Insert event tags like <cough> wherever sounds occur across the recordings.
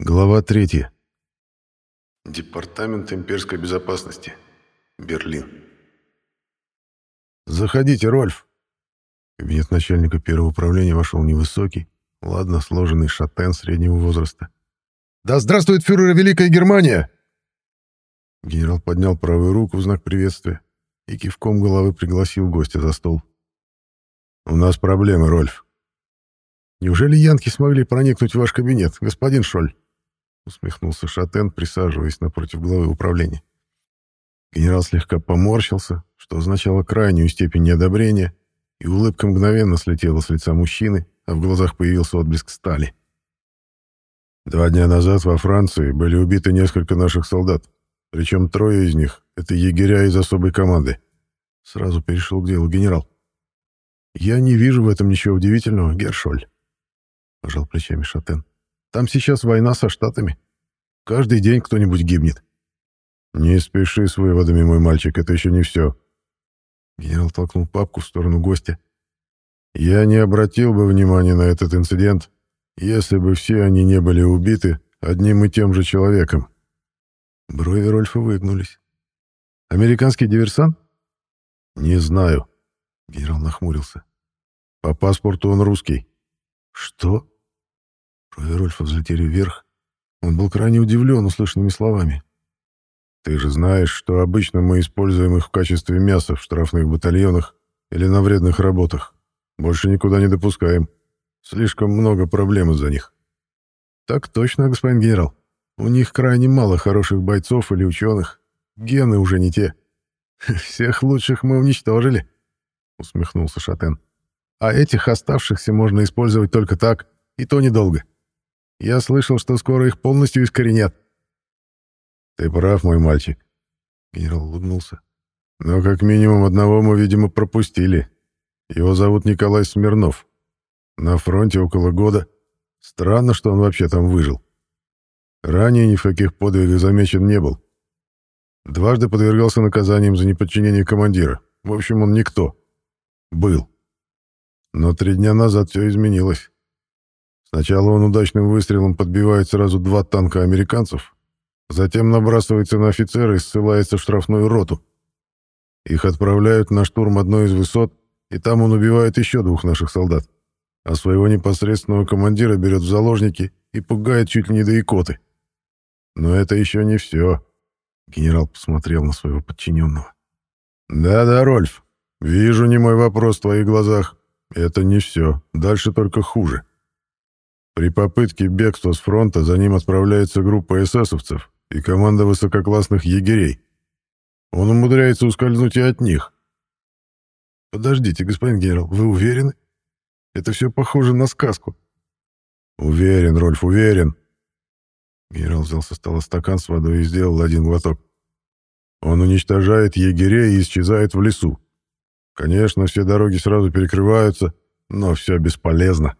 Глава 3. Департамент имперской безопасности. Берлин. «Заходите, Рольф!» В кабинет начальника первого управления вошел невысокий, ладно сложенный шатен среднего возраста. «Да здравствует фюрер Великая Германия!» Генерал поднял правую руку в знак приветствия и кивком головы пригласил гостя за стол. «У нас проблемы, Рольф». «Неужели янки смогли проникнуть в ваш кабинет, господин Шоль?» Усмехнулся Шатен, присаживаясь напротив главы управления. Генерал слегка поморщился, что означало крайнюю степень неодобрения, и улыбка мгновенно слетела с лица мужчины, а в глазах появился отблеск стали. Два дня назад во Франции были убиты несколько наших солдат, причем трое из них — это егеря из особой команды. Сразу перешел к делу генерал. «Я не вижу в этом ничего удивительного, Гершоль», — пожал плечами Шатен. Там сейчас война со Штатами. Каждый день кто-нибудь гибнет. Не спеши с выводами, мой мальчик, это еще не все. Генерал толкнул папку в сторону гостя. Я не обратил бы внимания на этот инцидент, если бы все они не были убиты одним и тем же человеком. Брови Рольфа выгнулись. Американский диверсант? Не знаю. Генерал нахмурился. По паспорту он русский. Что? Брови Рольфа взлетели вверх. Он был крайне удивлен услышанными словами. «Ты же знаешь, что обычно мы используем их в качестве мяса в штрафных батальонах или на вредных работах. Больше никуда не допускаем. Слишком много проблем из-за них». «Так точно, господин генерал. У них крайне мало хороших бойцов или ученых. Гены уже не те. <laughs> Всех лучших мы уничтожили», — усмехнулся Шатен. «А этих оставшихся можно использовать только так, и то недолго». Я слышал, что скоро их полностью искоренят. Ты прав, мой мальчик. Генерал улыбнулся. Но как минимум одного мы, видимо, пропустили. Его зовут Николай Смирнов. На фронте около года. Странно, что он вообще там выжил. Ранее ни в каких подвигах замечен не был. Дважды подвергался наказаниям за неподчинение командира. В общем, он никто. Был. Но три дня назад все изменилось. Сначала он удачным выстрелом подбивает сразу два танка американцев, затем набрасывается на офицера и ссылается в штрафную роту. Их отправляют на штурм одной из высот, и там он убивает еще двух наших солдат, а своего непосредственного командира берет в заложники и пугает чуть ли не до икоты. Но это еще не все. Генерал посмотрел на своего подчиненного. «Да-да, Рольф, вижу не мой вопрос в твоих глазах. Это не все. Дальше только хуже. При попытке бегства с фронта за ним отправляется группа эсэсовцев и команда высококлассных егерей. Он умудряется ускользнуть и от них. Подождите, господин генерал, вы уверены? Это все похоже на сказку. Уверен, Рольф, уверен. Генерал взял со стола стакан с водой и сделал один глоток. Он уничтожает егерей и исчезает в лесу. Конечно, все дороги сразу перекрываются, но все бесполезно.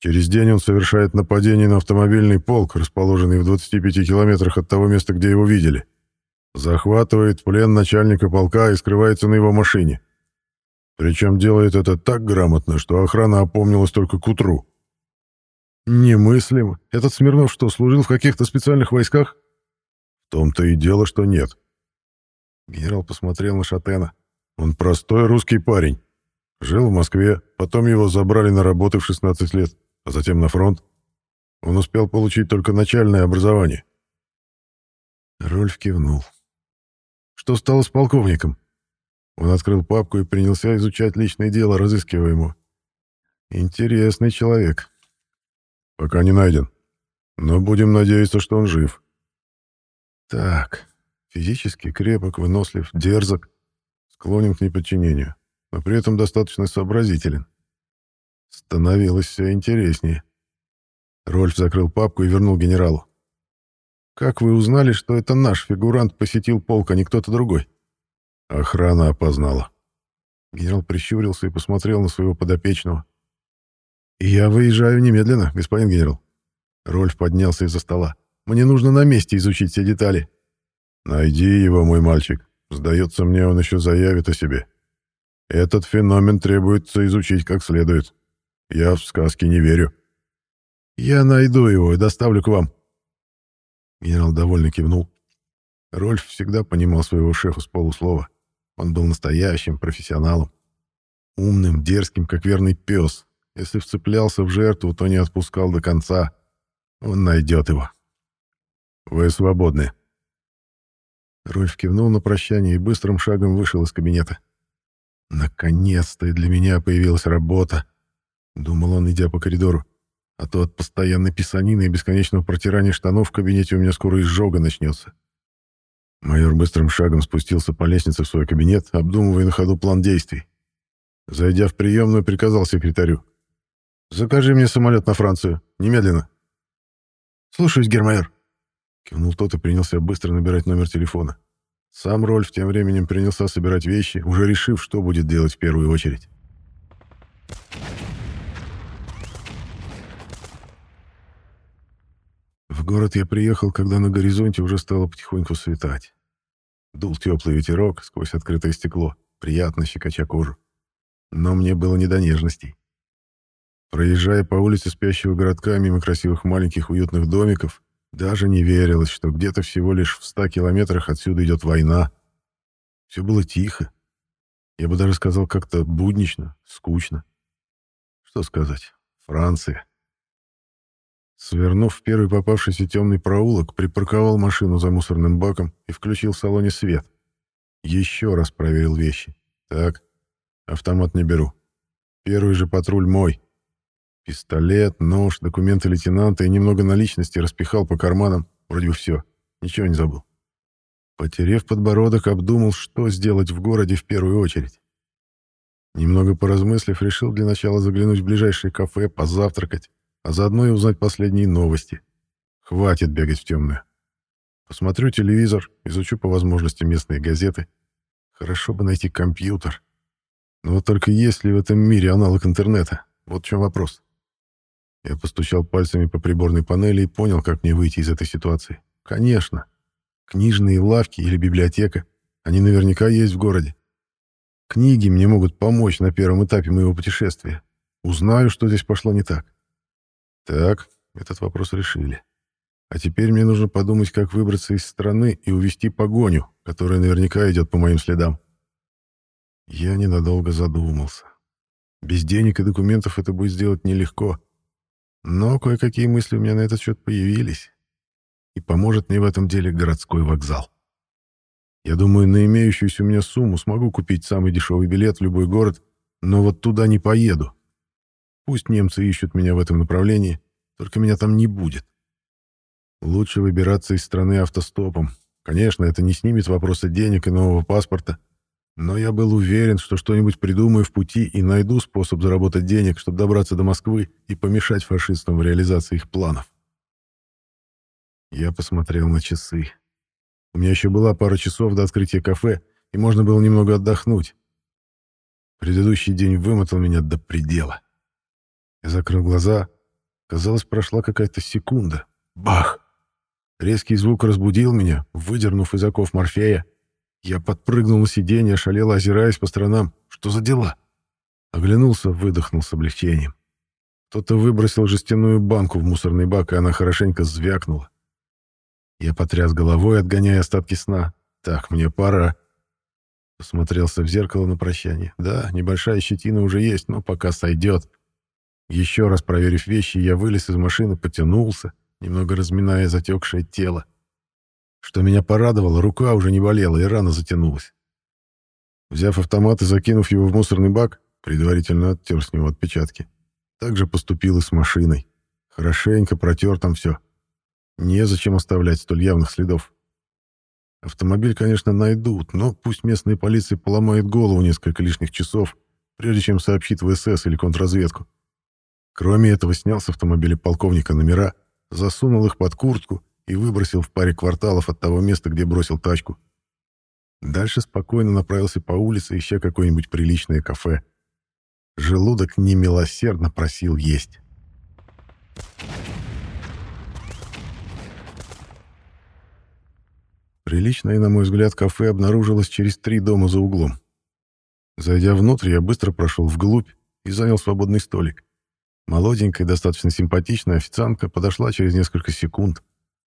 Через день он совершает нападение на автомобильный полк, расположенный в 25 километрах от того места, где его видели. Захватывает плен начальника полка и скрывается на его машине. Причем делает это так грамотно, что охрана опомнилась только к утру. Немыслимо. Этот Смирнов что, служил в каких-то специальных войсках? В том-то и дело, что нет. Генерал посмотрел на Шатена. Он простой русский парень. Жил в Москве, потом его забрали на работу в 16 лет а затем на фронт. Он успел получить только начальное образование. Рольф кивнул. Что стало с полковником? Он открыл папку и принялся изучать личное дело разыскиваемого. Интересный человек. Пока не найден. Но будем надеяться, что он жив. Так, физически крепок, вынослив, дерзок, склонен к неподчинению, но при этом достаточно сообразителен. Становилось все интереснее. Рольф закрыл папку и вернул генералу. «Как вы узнали, что это наш фигурант посетил полк, а не кто-то другой?» Охрана опознала. Генерал прищурился и посмотрел на своего подопечного. «Я выезжаю немедленно, господин генерал». Рольф поднялся из-за стола. «Мне нужно на месте изучить все детали». «Найди его, мой мальчик. Сдается мне, он еще заявит о себе. Этот феномен требуется изучить как следует». Я в сказки не верю. Я найду его и доставлю к вам. Генерал довольно кивнул. Рольф всегда понимал своего шефа с полуслова. Он был настоящим профессионалом. Умным, дерзким, как верный пес. Если вцеплялся в жертву, то не отпускал до конца. Он найдет его. «Вы свободны». Рольф кивнул на прощание и быстрым шагом вышел из кабинета. «Наконец-то и для меня появилась работа», — думал он, идя по коридору. «А то от постоянной писанины и бесконечного протирания штанов в кабинете у меня скоро изжога начнется». Майор быстрым шагом спустился по лестнице в свой кабинет, обдумывая на ходу план действий. Зайдя в приемную, приказал секретарю. «Закажи мне самолет на Францию. Немедленно». «Слушаюсь, гермайор», — кивнул тот и принялся быстро набирать номер телефона. Сам Рольф тем временем принялся собирать вещи, уже решив, что будет делать в первую очередь. В город я приехал, когда на горизонте уже стало потихоньку светать. Дул теплый ветерок сквозь открытое стекло, приятно щекоча кожу. Но мне было не до нежностей. Проезжая по улице спящего городка мимо красивых маленьких уютных домиков, даже не верилось, что где-то всего лишь в ста километрах отсюда идет война. Все было тихо. Я бы даже сказал как-то буднично, скучно. Что сказать? Франция. Свернув в первый попавшийся темный проулок, припарковал машину за мусорным баком и включил в салоне свет. Еще раз проверил вещи. Так, автомат не беру. Первый же патруль мой. Пистолет, нож, документы лейтенанта и немного наличности распихал по карманам. Вроде бы все. Ничего не забыл. Потерев подбородок, обдумал, что сделать в городе в первую очередь. Немного поразмыслив, решил для начала заглянуть в ближайшее кафе, позавтракать, а заодно и узнать последние новости. Хватит бегать в темную. Посмотрю телевизор, изучу по возможности местные газеты. Хорошо бы найти компьютер. Но вот только есть ли в этом мире аналог интернета? Вот в чем вопрос. Я постучал пальцами по приборной панели и понял, как мне выйти из этой ситуации. Конечно. Книжные лавки или библиотека. Они наверняка есть в городе. Книги мне могут помочь на первом этапе моего путешествия. Узнаю, что здесь пошло не так. Так, этот вопрос решили. А теперь мне нужно подумать, как выбраться из страны и увести погоню, которая наверняка идет по моим следам. Я ненадолго задумался. Без денег и документов это будет сделать нелегко. Но кое-какие мысли у меня на этот счет появились. И поможет мне в этом деле городской вокзал. Я думаю, на имеющуюся у меня сумму смогу купить самый дешевый билет в любой город, но вот туда не поеду. Пусть немцы ищут меня в этом направлении, только меня там не будет. Лучше выбираться из страны автостопом. Конечно, это не снимет вопроса денег и нового паспорта, но я был уверен, что что-нибудь придумаю в пути и найду способ заработать денег, чтобы добраться до Москвы и помешать фашистам в реализации их планов. Я посмотрел на часы. У меня еще была пара часов до открытия кафе, и можно было немного отдохнуть. Предыдущий день вымотал меня до предела. Я закрыл глаза. Казалось, прошла какая-то секунда. Бах! Резкий звук разбудил меня, выдернув из оков морфея. Я подпрыгнул на сиденье, шалело озираясь по сторонам. Что за дела? Оглянулся, выдохнул с облегчением. Кто-то выбросил жестяную банку в мусорный бак, и она хорошенько звякнула. Я потряс головой, отгоняя остатки сна. Так, мне пора. Посмотрелся в зеркало на прощание. Да, небольшая щетина уже есть, но пока сойдет. Еще раз проверив вещи, я вылез из машины, потянулся, немного разминая затекшее тело. Что меня порадовало, рука уже не болела и рана затянулась. Взяв автомат и закинув его в мусорный бак, предварительно оттер с него отпечатки, также поступил и с машиной. Хорошенько протер там все. Незачем оставлять столь явных следов. Автомобиль, конечно, найдут, но пусть местная полиция поломает голову несколько лишних часов, прежде чем сообщит в СС или контрразведку. Кроме этого, снял с автомобиля полковника номера, засунул их под куртку и выбросил в паре кварталов от того места, где бросил тачку. Дальше спокойно направился по улице, ища какое-нибудь приличное кафе. Желудок немилосердно просил есть. Приличное, на мой взгляд, кафе обнаружилось через три дома за углом. Зайдя внутрь, я быстро прошел вглубь и занял свободный столик. Молоденькая, достаточно симпатичная официантка подошла через несколько секунд.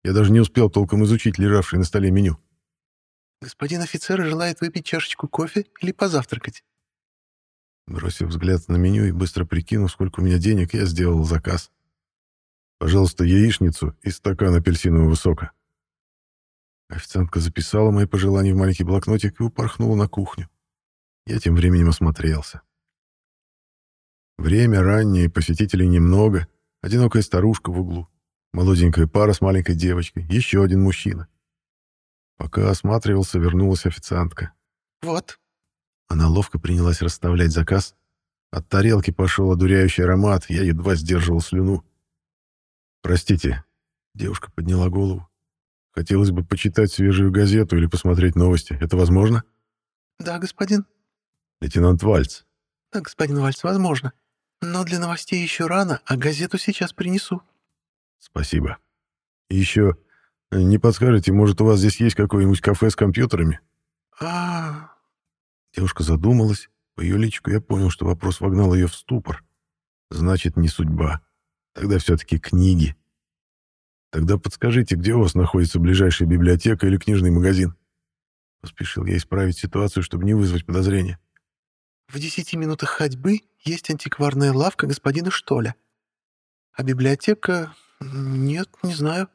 Я даже не успел толком изучить лежавшее на столе меню. «Господин офицер желает выпить чашечку кофе или позавтракать?» Бросив взгляд на меню и быстро прикинув, сколько у меня денег, я сделал заказ. «Пожалуйста, яичницу и стакан апельсинового сока». Официантка записала мои пожелания в маленький блокнотик и упорхнула на кухню. Я тем временем осмотрелся. Время раннее, посетителей немного, одинокая старушка в углу, молоденькая пара с маленькой девочкой, еще один мужчина. Пока осматривался, вернулась официантка. «Вот». Она ловко принялась расставлять заказ. От тарелки пошел одуряющий аромат, я едва сдерживал слюну. «Простите», — девушка подняла голову. «Хотелось бы почитать свежую газету или посмотреть новости. Это возможно?» «Да, господин». «Лейтенант Вальц». «Да, господин Вальц, возможно. Но для новостей еще рано, а газету сейчас принесу. Спасибо. Еще, э, не подскажете, может, у вас здесь есть какое-нибудь кафе с компьютерами? А, Девушка задумалась. По ее личику я понял, что вопрос вогнал ее в ступор. Значит, не судьба. Тогда все-таки книги. Тогда подскажите, где у вас находится ближайшая библиотека или книжный магазин? Поспешил я исправить ситуацию, чтобы не вызвать подозрения. В десяти минутах ходьбы есть антикварная лавка господина Штоля. А библиотека... Нет, не знаю.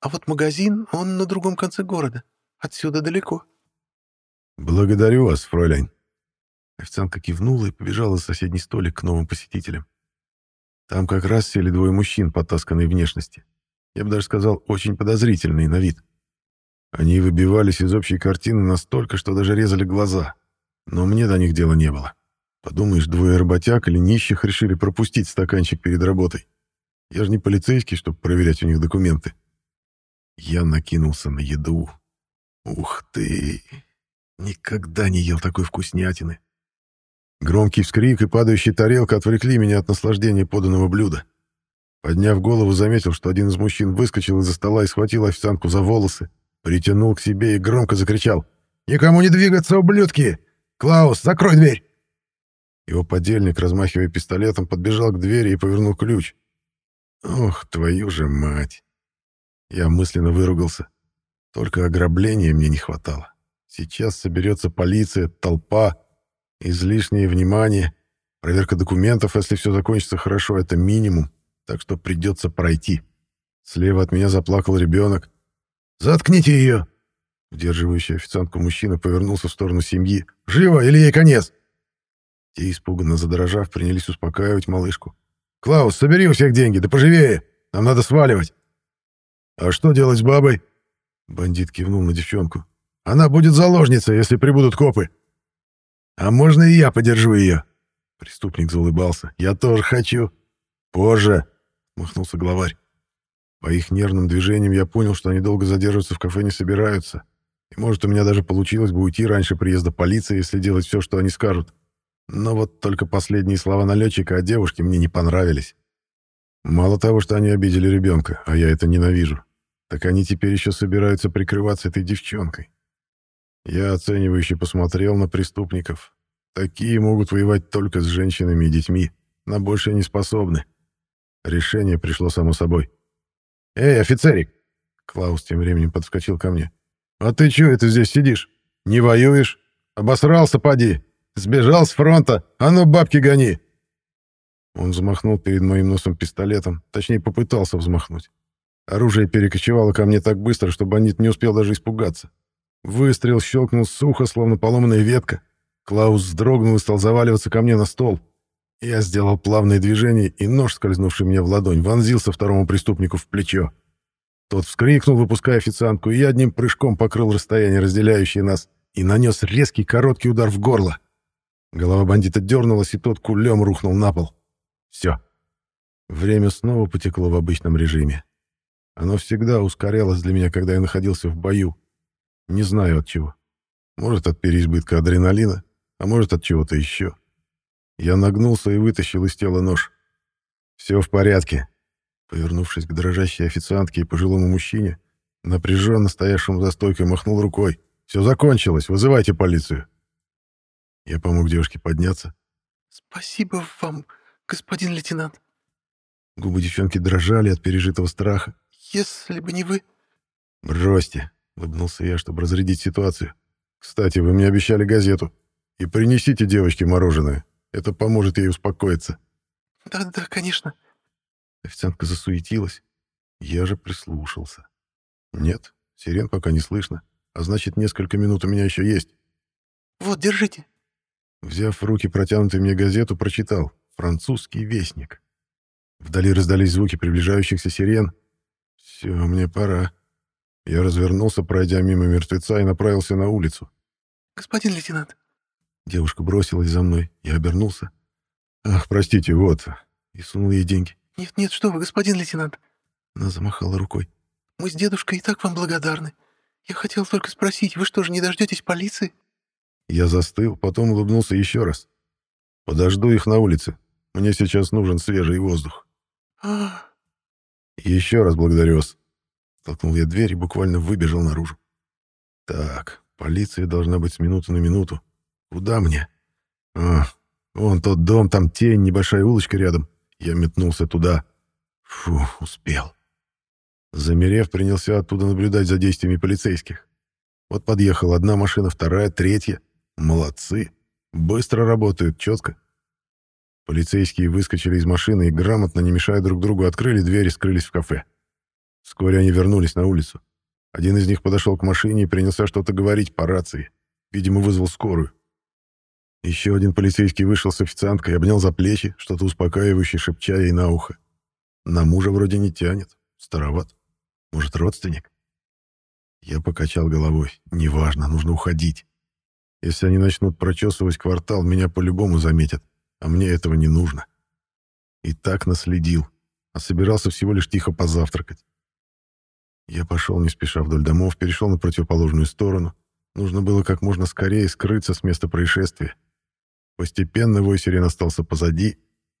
А вот магазин, он на другом конце города. Отсюда далеко. Благодарю вас, фройляйн. Официантка кивнула и побежала за соседний столик к новым посетителям. Там как раз сели двое мужчин потасканной внешности. Я бы даже сказал, очень подозрительные на вид. Они выбивались из общей картины настолько, что даже резали глаза. Но мне до них дела не было. Подумаешь, двое работяг или нищих решили пропустить стаканчик перед работой. Я же не полицейский, чтобы проверять у них документы. Я накинулся на еду. Ух ты! Никогда не ел такой вкуснятины. Громкий вскрик и падающая тарелка отвлекли меня от наслаждения поданного блюда. Подняв голову, заметил, что один из мужчин выскочил из-за стола и схватил официантку за волосы, притянул к себе и громко закричал. «Никому не двигаться, ублюдки! «Клаус, закрой дверь!» Его подельник, размахивая пистолетом, подбежал к двери и повернул ключ. «Ох, твою же мать!» Я мысленно выругался. Только ограбления мне не хватало. Сейчас соберется полиция, толпа, излишнее внимание, проверка документов, если все закончится хорошо, это минимум, так что придется пройти. Слева от меня заплакал ребенок. «Заткните ее!» Удерживающий официантку мужчина повернулся в сторону семьи. «Живо, или ей конец!» Те, испуганно задрожав, принялись успокаивать малышку. «Клаус, собери у всех деньги, да поживее! Нам надо сваливать!» «А что делать с бабой?» Бандит кивнул на девчонку. «Она будет заложницей, если прибудут копы!» «А можно и я подержу ее?» Преступник заулыбался. «Я тоже хочу!» «Позже!» — махнулся главарь. По их нервным движениям я понял, что они долго задерживаться в кафе не собираются. И может, у меня даже получилось бы уйти раньше приезда полиции, если делать все, что они скажут. Но вот только последние слова налетчика о девушке мне не понравились. Мало того, что они обидели ребенка, а я это ненавижу, так они теперь еще собираются прикрываться этой девчонкой. Я оценивающе посмотрел на преступников. Такие могут воевать только с женщинами и детьми, на большее не способны. Решение пришло само собой. «Эй, офицерик!» Клаус тем временем подскочил ко мне. «А ты чё это здесь сидишь? Не воюешь? Обосрался, поди! Сбежал с фронта! А ну, бабки гони!» Он взмахнул перед моим носом пистолетом, точнее, попытался взмахнуть. Оружие перекочевало ко мне так быстро, что бандит не успел даже испугаться. Выстрел щелкнул сухо, словно поломанная ветка. Клаус вздрогнул и стал заваливаться ко мне на стол. Я сделал плавное движение, и нож, скользнувший мне в ладонь, вонзился второму преступнику в плечо. Тот вскрикнул, выпуская официантку, и я одним прыжком покрыл расстояние, разделяющее нас, и нанес резкий короткий удар в горло. Голова бандита дернулась, и тот кулем рухнул на пол. Все. Время снова потекло в обычном режиме. Оно всегда ускорялось для меня, когда я находился в бою. Не знаю от чего. Может, от переизбытка адреналина, а может, от чего-то еще. Я нагнулся и вытащил из тела нож. «Все в порядке», Повернувшись к дрожащей официантке и пожилому мужчине, напряженно стоявшему за стойкой, махнул рукой. «Все закончилось, вызывайте полицию». Я помог девушке подняться. «Спасибо вам, господин лейтенант». Губы девчонки дрожали от пережитого страха. «Если бы не вы...» «Бросьте», — улыбнулся я, чтобы разрядить ситуацию. «Кстати, вы мне обещали газету. И принесите девочке мороженое. Это поможет ей успокоиться». «Да-да, конечно». Официантка засуетилась. Я же прислушался. «Нет, сирен пока не слышно. А значит, несколько минут у меня еще есть». «Вот, держите». Взяв в руки протянутую мне газету, прочитал «Французский вестник». Вдали раздались звуки приближающихся сирен. «Все, мне пора». Я развернулся, пройдя мимо мертвеца, и направился на улицу. «Господин лейтенант». Девушка бросилась за мной. Я обернулся. «Ах, простите, вот». И сунул ей деньги. «Нет, нет, что вы, господин лейтенант». Она замахала рукой. «Мы с дедушкой и так вам благодарны. Я хотел только спросить, вы что же не дождетесь полиции?» Я застыл, потом улыбнулся еще раз. «Подожду их на улице. Мне сейчас нужен свежий воздух». «А...» «Еще раз благодарю вас». Толкнул я дверь и буквально выбежал наружу. «Так, полиция должна быть с минуты на минуту. Куда мне? А, вон тот дом, там тень, небольшая улочка рядом. Я метнулся туда. Фу, успел. Замерев, принялся оттуда наблюдать за действиями полицейских. Вот подъехала одна машина, вторая, третья. Молодцы. Быстро работают, четко. Полицейские выскочили из машины и, грамотно, не мешая друг другу, открыли дверь и скрылись в кафе. Вскоре они вернулись на улицу. Один из них подошел к машине и принялся что-то говорить по рации. Видимо, вызвал скорую. Еще один полицейский вышел с официанткой обнял за плечи, что-то успокаивающе шепча ей на ухо. На мужа вроде не тянет. Староват. Может, родственник? Я покачал головой. Неважно, нужно уходить. Если они начнут прочесывать квартал, меня по-любому заметят, а мне этого не нужно. И так наследил, а собирался всего лишь тихо позавтракать. Я пошел не спеша вдоль домов, перешел на противоположную сторону. Нужно было как можно скорее скрыться с места происшествия. Постепенно вой сирен остался позади,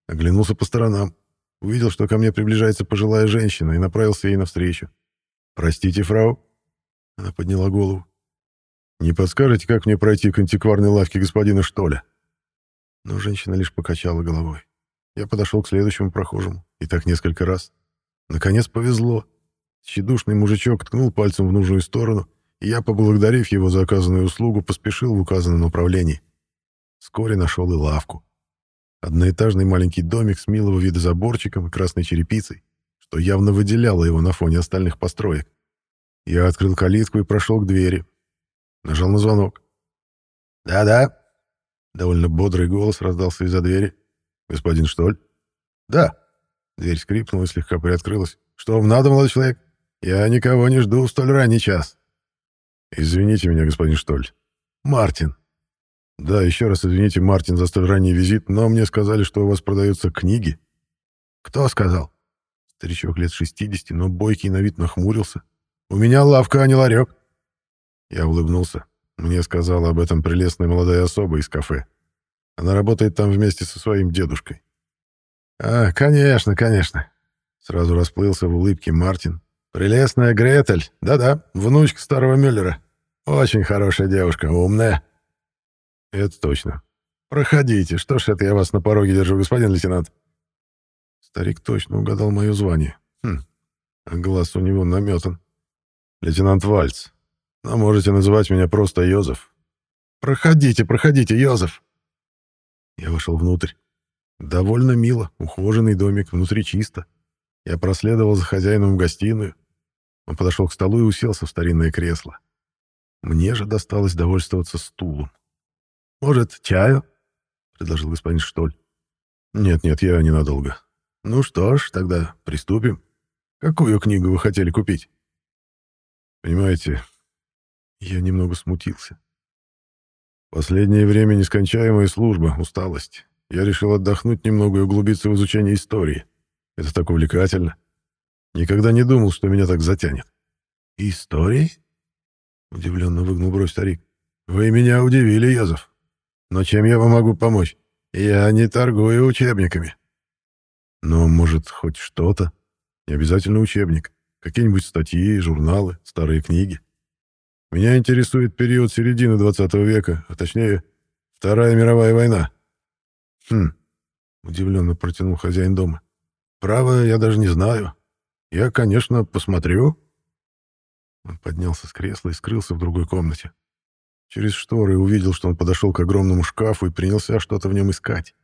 оглянулся по сторонам, увидел, что ко мне приближается пожилая женщина и направился ей навстречу. «Простите, фрау?» Она подняла голову. «Не подскажете, как мне пройти к антикварной лавке господина Штоля?» Но женщина лишь покачала головой. Я подошел к следующему прохожему, и так несколько раз. Наконец повезло. Тщедушный мужичок ткнул пальцем в нужную сторону, и я, поблагодарив его за оказанную услугу, поспешил в указанном направлении. Вскоре нашел и лавку. Одноэтажный маленький домик с милого вида заборчиком и красной черепицей, что явно выделяло его на фоне остальных построек. Я открыл калитку и прошел к двери. Нажал на звонок. «Да-да», — довольно бодрый голос раздался из-за двери. «Господин Штоль?» «Да». Дверь скрипнула и слегка приоткрылась. «Что вам надо, молодой человек? Я никого не жду в столь ранний час». «Извините меня, господин Штоль. Мартин». «Да, еще раз извините, Мартин, за столь ранний визит, но мне сказали, что у вас продаются книги». «Кто сказал?» Старичок лет 60, но бойкий на вид нахмурился. «У меня лавка, а не ларек». Я улыбнулся. Мне сказала об этом прелестная молодая особа из кафе. Она работает там вместе со своим дедушкой. «А, конечно, конечно». Сразу расплылся в улыбке Мартин. «Прелестная Гретель. Да-да, внучка старого Мюллера. Очень хорошая девушка, умная». «Это точно. Проходите. Что ж это я вас на пороге держу, господин лейтенант?» Старик точно угадал мое звание. Хм, а глаз у него наметан. «Лейтенант Вальц. Но можете называть меня просто Йозеф». «Проходите, проходите, Йозеф!» Я вошел внутрь. Довольно мило, ухоженный домик, внутри чисто. Я проследовал за хозяином в гостиную. Он подошел к столу и уселся в старинное кресло. Мне же досталось довольствоваться стулом. «Может, чаю?» — предложил господин Штоль. «Нет-нет, я ненадолго. Ну что ж, тогда приступим. Какую книгу вы хотели купить?» «Понимаете, я немного смутился. Последнее время нескончаемая служба, усталость. Я решил отдохнуть немного и углубиться в изучение истории. Это так увлекательно. Никогда не думал, что меня так затянет. «Истории?» — удивленно выгнул бровь старик. «Вы меня удивили, Йозеф. Но чем я вам могу помочь? Я не торгую учебниками». «Но, может, хоть что-то? Не обязательно учебник. Какие-нибудь статьи, журналы, старые книги. Меня интересует период середины 20 века, а точнее, Вторая мировая война». «Хм», — удивленно протянул хозяин дома. Право, я даже не знаю. Я, конечно, посмотрю». Он поднялся с кресла и скрылся в другой комнате. Через шторы увидел, что он подошел к огромному шкафу и принялся что-то в нем искать.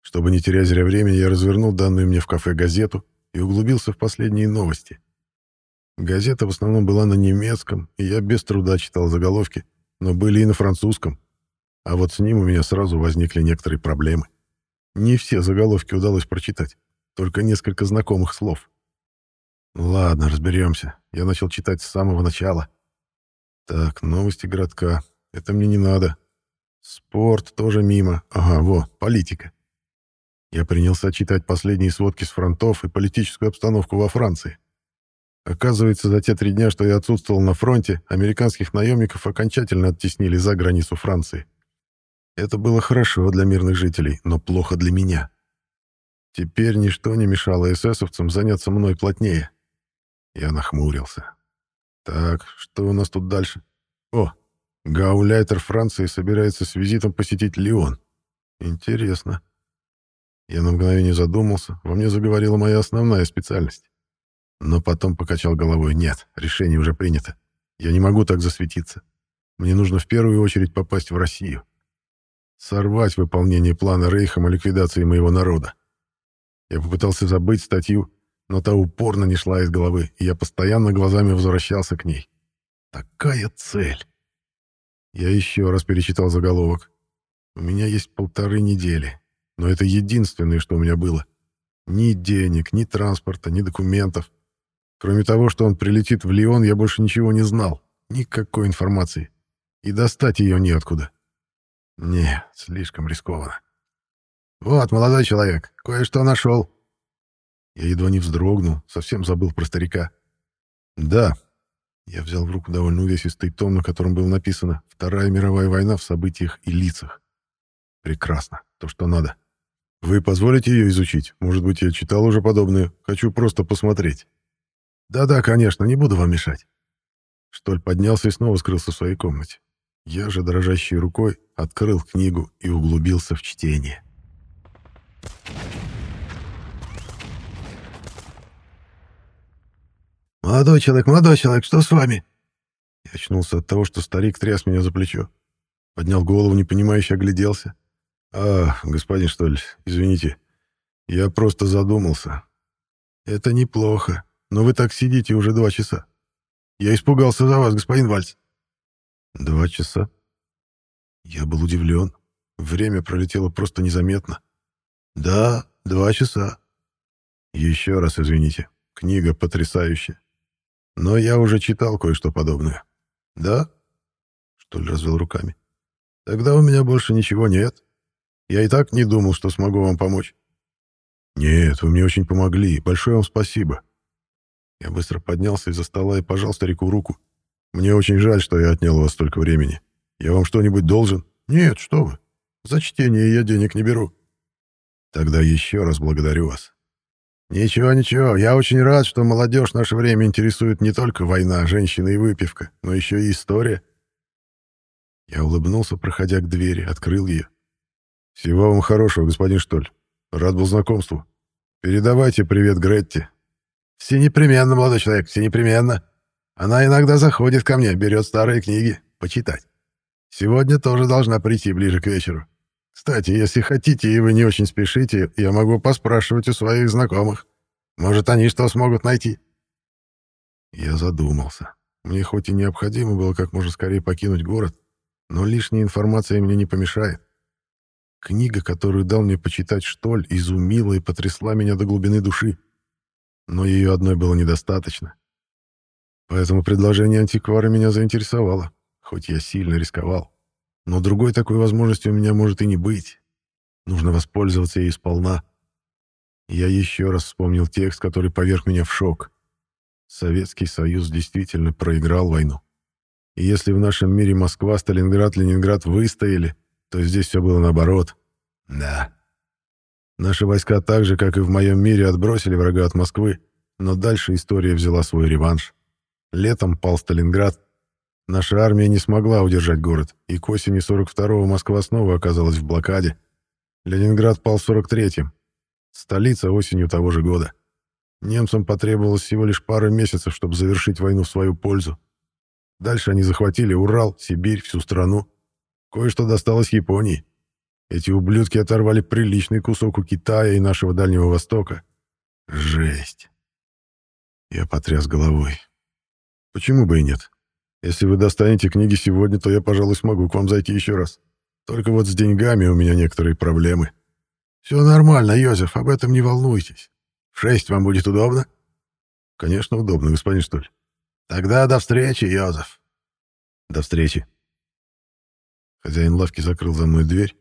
Чтобы не терять зря времени, я развернул данную мне в кафе газету и углубился в последние новости. Газета в основном была на немецком, и я без труда читал заголовки, но были и на французском. А вот с ним у меня сразу возникли некоторые проблемы. Не все заголовки удалось прочитать, только несколько знакомых слов. Ладно, разберемся. Я начал читать с самого начала. Так, новости городка. Это мне не надо. Спорт тоже мимо. Ага, во, политика. Я принялся читать последние сводки с фронтов и политическую обстановку во Франции. Оказывается, за те три дня, что я отсутствовал на фронте, американских наемников окончательно оттеснили за границу Франции. Это было хорошо для мирных жителей, но плохо для меня. Теперь ничто не мешало эсэсовцам заняться мной плотнее. Я нахмурился. Так, что у нас тут дальше? О, гауляйтер Франции собирается с визитом посетить Лион. Интересно. Я на мгновение задумался, во мне заговорила моя основная специальность. Но потом покачал головой. Нет, решение уже принято. Я не могу так засветиться. Мне нужно в первую очередь попасть в Россию. Сорвать выполнение плана Рейхом о ликвидации моего народа. Я попытался забыть статью, но та упорно не шла из головы, и я постоянно глазами возвращался к ней. Такая цель! Я еще раз перечитал заголовок. У меня есть полторы недели, но это единственное, что у меня было. Ни денег, ни транспорта, ни документов. Кроме того, что он прилетит в Лион, я больше ничего не знал. Никакой информации. И достать ее неоткуда. Не, слишком рискованно. «Вот, молодой человек, кое-что нашел», я едва не вздрогнул, совсем забыл про старика. «Да». Я взял в руку довольно увесистый том, на котором было написано «Вторая мировая война в событиях и лицах». «Прекрасно. То, что надо. Вы позволите ее изучить? Может быть, я читал уже подобное. Хочу просто посмотреть». «Да-да, конечно, не буду вам мешать». Штоль поднялся и снова скрылся в своей комнате. Я же, дрожащей рукой, открыл книгу и углубился в чтение. «Молодой человек, молодой человек, что с вами?» Я очнулся от того, что старик тряс меня за плечо. Поднял голову, непонимающе огляделся. «А, господин Штоль, извините, я просто задумался. Это неплохо, но вы так сидите уже два часа. Я испугался за вас, господин Вальц». «Два часа?» Я был удивлен. Время пролетело просто незаметно. «Да, два часа». «Еще раз извините. Книга потрясающая. Но я уже читал кое-что подобное. Да? Ли развел руками. Тогда у меня больше ничего нет. Я и так не думал, что смогу вам помочь. Нет, вы мне очень помогли. Большое вам спасибо. Я быстро поднялся из-за стола и пожал старику руку. Мне очень жаль, что я отнял у вас столько времени. Я вам что-нибудь должен? Нет, что вы. За чтение я денег не беру. Тогда еще раз благодарю вас. «Ничего, ничего. Я очень рад, что молодежь в наше время интересует не только война, женщины и выпивка, но еще и история». Я улыбнулся, проходя к двери, открыл ее. «Всего вам хорошего, господин Штоль. Рад был знакомству. Передавайте привет Гретте». «Все непременно, молодой человек, все непременно. Она иногда заходит ко мне, берет старые книги, почитать. Сегодня тоже должна прийти ближе к вечеру. Кстати, если хотите и вы не очень спешите, я могу поспрашивать у своих знакомых. Может, они что смогут найти?» Я задумался. Мне хоть и необходимо было как можно скорее покинуть город, но лишняя информация мне не помешает. Книга, которую дал мне почитать Штоль, изумила и потрясла меня до глубины души. Но ее одной было недостаточно. Поэтому предложение антиквара меня заинтересовало, хоть я сильно рисковал. Но другой такой возможности у меня может и не быть. Нужно воспользоваться ей сполна. Я еще раз вспомнил текст, который поверг меня в шок. Советский Союз действительно проиграл войну. И если в нашем мире Москва, Сталинград, Ленинград выстояли, то здесь все было наоборот. Да. Наши войска так же, как и в моем мире, отбросили врага от Москвы, но дальше история взяла свой реванш. Летом пал Сталинград, Наша армия не смогла удержать город, и к осени 42-го Москва снова оказалась в блокаде. Ленинград пал в 43-м. Столица осенью того же года. Немцам потребовалось всего лишь пара месяцев, чтобы завершить войну в свою пользу. Дальше они захватили Урал, Сибирь, всю страну. Кое-что досталось Японии. Эти ублюдки оторвали приличный кусок у Китая и нашего Дальнего Востока. Жесть. Я потряс головой. Почему бы и нет? Если вы достанете книги сегодня, то я, пожалуй, смогу к вам зайти еще раз. Только вот с деньгами у меня некоторые проблемы. Все нормально, Йозеф, об этом не волнуйтесь. В шесть вам будет удобно? Конечно, удобно, господин Штоль. Тогда до встречи, Йозеф. До встречи. Хозяин лавки закрыл за мной дверь,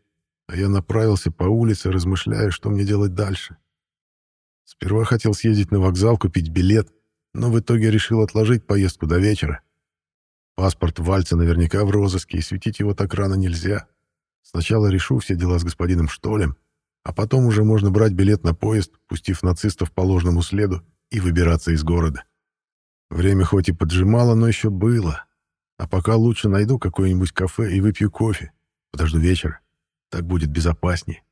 а я направился по улице, размышляя, что мне делать дальше. Сперва хотел съездить на вокзал, купить билет, но в итоге решил отложить поездку до вечера. Паспорт Вальца наверняка в розыске, и светить его так рано нельзя. Сначала решу все дела с господином Штолем, а потом уже можно брать билет на поезд, пустив нацистов по ложному следу, и выбираться из города. Время хоть и поджимало, но еще было. А пока лучше найду какое-нибудь кафе и выпью кофе. Подожду вечера. Так будет безопаснее.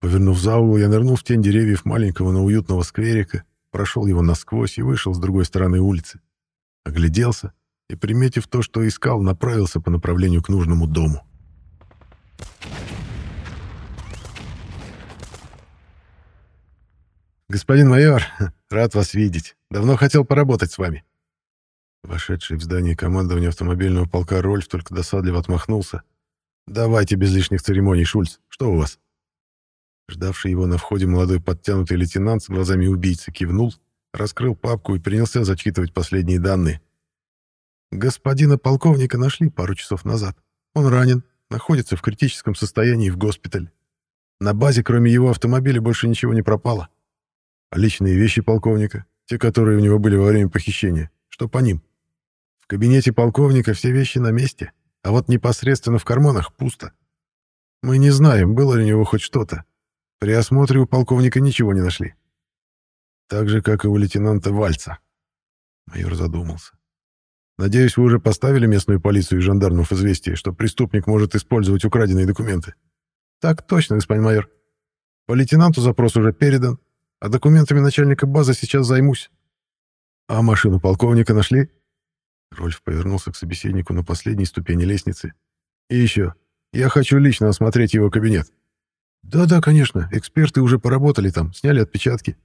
Повернув за угол, я нырнул в тень деревьев маленького, но уютного скверика, прошел его насквозь и вышел с другой стороны улицы. Огляделся и, приметив то, что искал, направился по направлению к нужному дому. «Господин майор, <laughs> рад вас видеть. Давно хотел поработать с вами». Вошедший в здание командования автомобильного полка Рольф только досадливо отмахнулся. «Давайте без лишних церемоний, Шульц. Что у вас?» Ждавший его на входе молодой подтянутый лейтенант с глазами убийцы кивнул, раскрыл папку и принялся зачитывать последние данные. Господина полковника нашли пару часов назад. Он ранен, находится в критическом состоянии в госпитале. На базе, кроме его автомобиля, больше ничего не пропало. А личные вещи полковника, те, которые у него были во время похищения, что по ним? В кабинете полковника все вещи на месте, а вот непосредственно в карманах пусто. Мы не знаем, было ли у него хоть что-то. При осмотре у полковника ничего не нашли. Так же, как и у лейтенанта Вальца. Майор задумался. Надеюсь, вы уже поставили местную полицию и жандармов известие, что преступник может использовать украденные документы. Так точно, господин майор. По лейтенанту запрос уже передан, а документами начальника базы сейчас займусь. А машину полковника нашли? Рольф повернулся к собеседнику на последней ступени лестницы. И еще, я хочу лично осмотреть его кабинет. Да-да, конечно, эксперты уже поработали там, сняли отпечатки.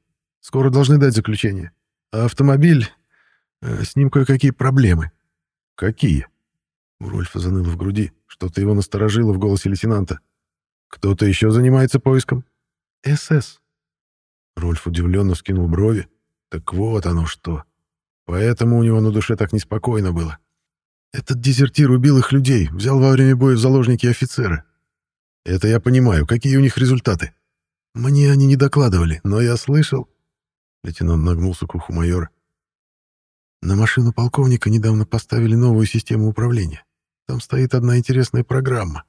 Скоро должны дать заключение. А автомобиль... Э, с ним кое-какие проблемы. Какие? У Рольфа заныло в груди. Что-то его насторожило в голосе лейтенанта. Кто-то еще занимается поиском? СС. Рольф удивленно вскинул брови. Так вот оно что. Поэтому у него на душе так неспокойно было. Этот дезертир убил их людей, взял во время боя в заложники офицера. Это я понимаю. Какие у них результаты? Мне они не докладывали, но я слышал... Лейтенант нагнулся к уху майора. На машину полковника недавно поставили новую систему управления. Там стоит одна интересная программа.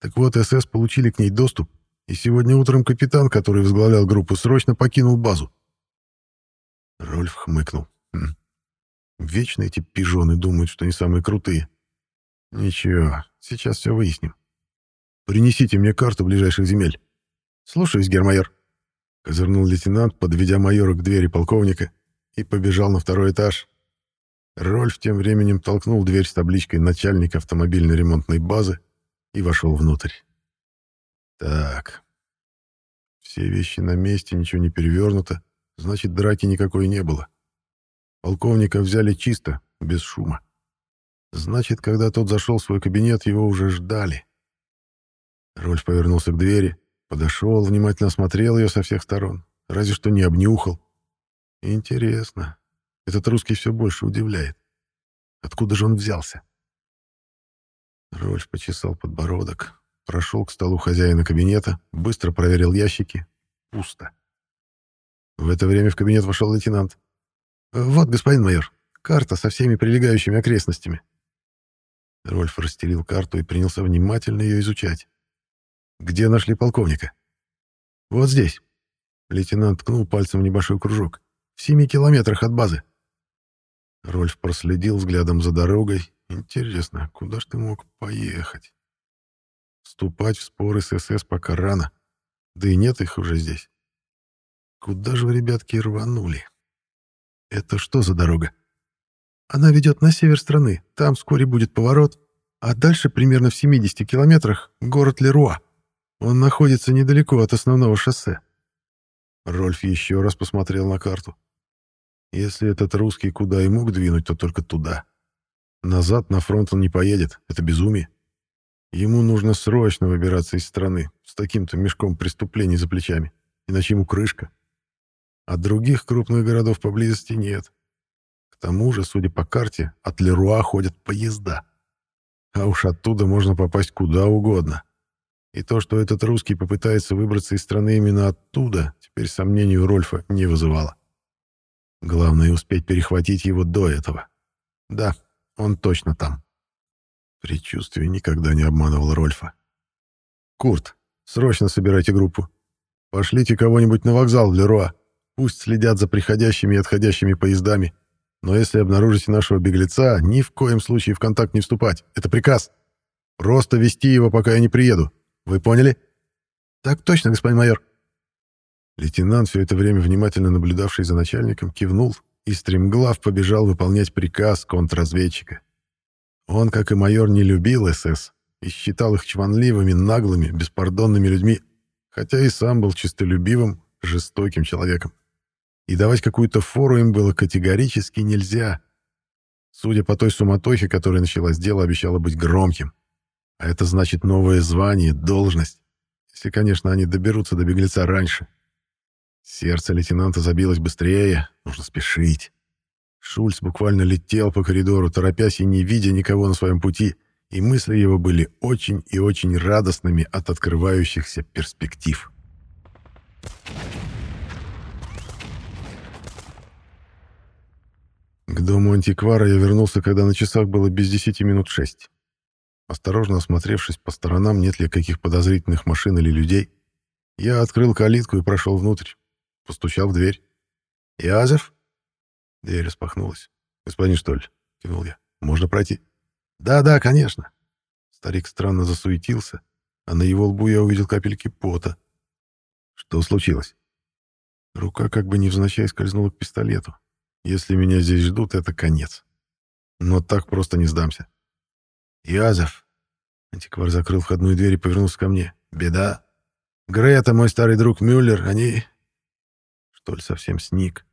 Так вот, СС получили к ней доступ, и сегодня утром капитан, который возглавлял группу, срочно покинул базу. Рольф хмыкнул. Хм. Вечно эти пижоны думают, что они самые крутые. Ничего, сейчас все выясним. Принесите мне карту ближайших земель. Слушаюсь, гермайор. Козырнул лейтенант, подведя майора к двери полковника, и побежал на второй этаж, Рольф тем временем толкнул дверь с табличкой «Начальник автомобильной ремонтной базы» и вошел внутрь. Так. Все вещи на месте, ничего не перевернуто. Значит, драки никакой не было. Полковника взяли чисто, без шума. Значит, когда тот зашел в свой кабинет, его уже ждали. Рольф повернулся к двери, подошел, внимательно осмотрел ее со всех сторон. Разве что не обнюхал. Интересно, этот русский все больше удивляет. Откуда же он взялся? Рольф почесал подбородок, прошел к столу хозяина кабинета, быстро проверил ящики. Пусто. В это время в кабинет вошел лейтенант. «Вот, господин майор, карта со всеми прилегающими окрестностями». Рольф расстелил карту и принялся внимательно ее изучать. «Где нашли полковника?» «Вот здесь». Лейтенант ткнул пальцем в небольшой кружок. «В семи километрах от базы». Рольф проследил взглядом за дорогой. Интересно, куда ж ты мог поехать? Вступать в споры с СС пока рано. Да и нет их уже здесь. Куда же вы, ребятки, рванули? Это что за дорога? Она ведет на север страны. Там вскоре будет поворот. А дальше, примерно в 70 километрах, город Леруа. Он находится недалеко от основного шоссе. Рольф еще раз посмотрел на карту. Если этот русский куда и мог двинуть, то только туда. Назад на фронт он не поедет. Это безумие. Ему нужно срочно выбираться из страны с таким-то мешком преступлений за плечами. Иначе ему крышка а других крупных городов поблизости нет. К тому же, судя по карте, от Леруа ходят поезда. А уж оттуда можно попасть куда угодно. И то, что этот русский попытается выбраться из страны именно оттуда, теперь сомнений у Рольфа не вызывало. Главное успеть перехватить его до этого. Да, он точно там. Предчувствие никогда не обманывало Рольфа. «Курт, срочно собирайте группу. Пошлите кого-нибудь на вокзал в Леруа. Пусть следят за приходящими и отходящими поездами. Но если обнаружите нашего беглеца, ни в коем случае в контакт не вступать. Это приказ. Просто вести его, пока я не приеду. Вы поняли? Так точно, господин майор. Лейтенант, все это время внимательно наблюдавший за начальником, кивнул и стремглав побежал выполнять приказ контрразведчика. Он, как и майор, не любил СС и считал их чванливыми, наглыми, беспардонными людьми, хотя и сам был чистолюбивым, жестоким человеком и давать какую-то фору им было категорически нельзя. Судя по той суматохе, которая началась, дело обещало быть громким. А это значит новое звание, должность. Если, конечно, они доберутся до беглеца раньше. Сердце лейтенанта забилось быстрее, нужно спешить. Шульц буквально летел по коридору, торопясь и не видя никого на своем пути, и мысли его были очень и очень радостными от открывающихся перспектив. К дому антиквара я вернулся, когда на часах было без десяти минут шесть. Осторожно осмотревшись по сторонам, нет ли каких подозрительных машин или людей, я открыл калитку и прошел внутрь. Постучал в дверь. «Язов?» Дверь распахнулась. «Господин Штоль», — кивнул я, — «можно пройти?» «Да-да, конечно». Старик странно засуетился, а на его лбу я увидел капельки пота. «Что случилось?» Рука как бы невзначай скользнула к пистолету. Если меня здесь ждут, это конец. Но так просто не сдамся. «Язов!» Антиквар закрыл входную дверь и повернулся ко мне. «Беда. Грета, мой старый друг Мюллер, они...» Что ли, совсем сник.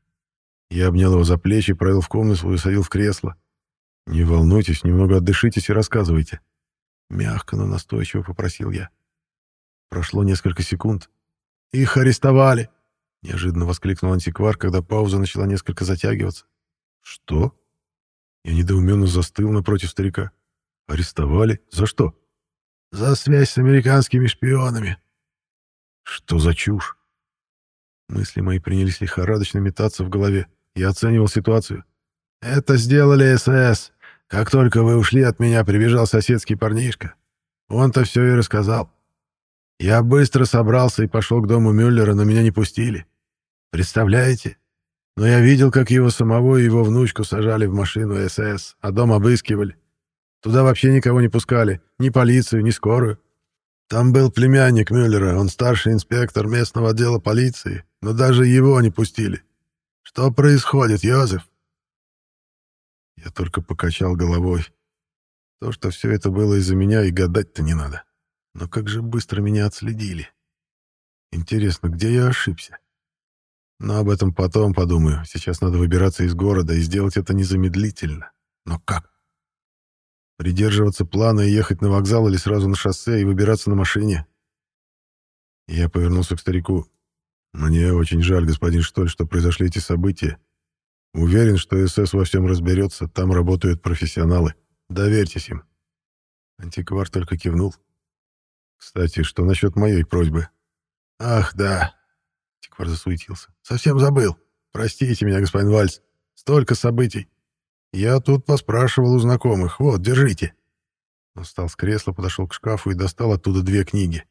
Я обнял его за плечи, провел в комнату и садил в кресло. «Не волнуйтесь, немного отдышитесь и рассказывайте». Мягко, но настойчиво попросил я. Прошло несколько секунд. «Их арестовали!» — неожиданно воскликнул антиквар, когда пауза начала несколько затягиваться. «Что?» Я недоуменно застыл напротив старика. «Арестовали? За что?» «За связь с американскими шпионами». «Что за чушь?» Мысли мои принялись лихорадочно метаться в голове. Я оценивал ситуацию. «Это сделали СС. Как только вы ушли от меня, прибежал соседский парнишка. Он-то все и рассказал. Я быстро собрался и пошел к дому Мюллера, но меня не пустили. Представляете? Но я видел, как его самого и его внучку сажали в машину СС, а дом обыскивали. Туда вообще никого не пускали, ни полицию, ни скорую. Там был племянник Мюллера, он старший инспектор местного отдела полиции, но даже его не пустили. Что происходит, Йозеф? Я только покачал головой. То, что все это было из-за меня, и гадать-то не надо. Но как же быстро меня отследили. Интересно, где я ошибся? Но об этом потом подумаю. Сейчас надо выбираться из города и сделать это незамедлительно. Но как? Придерживаться плана и ехать на вокзал или сразу на шоссе и выбираться на машине? Я повернулся к старику. Мне очень жаль, господин Штоль, что произошли эти события. Уверен, что СС во всем разберется, там работают профессионалы. Доверьтесь им. Антиквар только кивнул. Кстати, что насчет моей просьбы? Ах, да. Антиквар засуетился. Совсем забыл. Простите меня, господин Вальц. Столько событий. Я тут поспрашивал у знакомых. Вот, держите. Он встал с кресла, подошел к шкафу и достал оттуда две книги.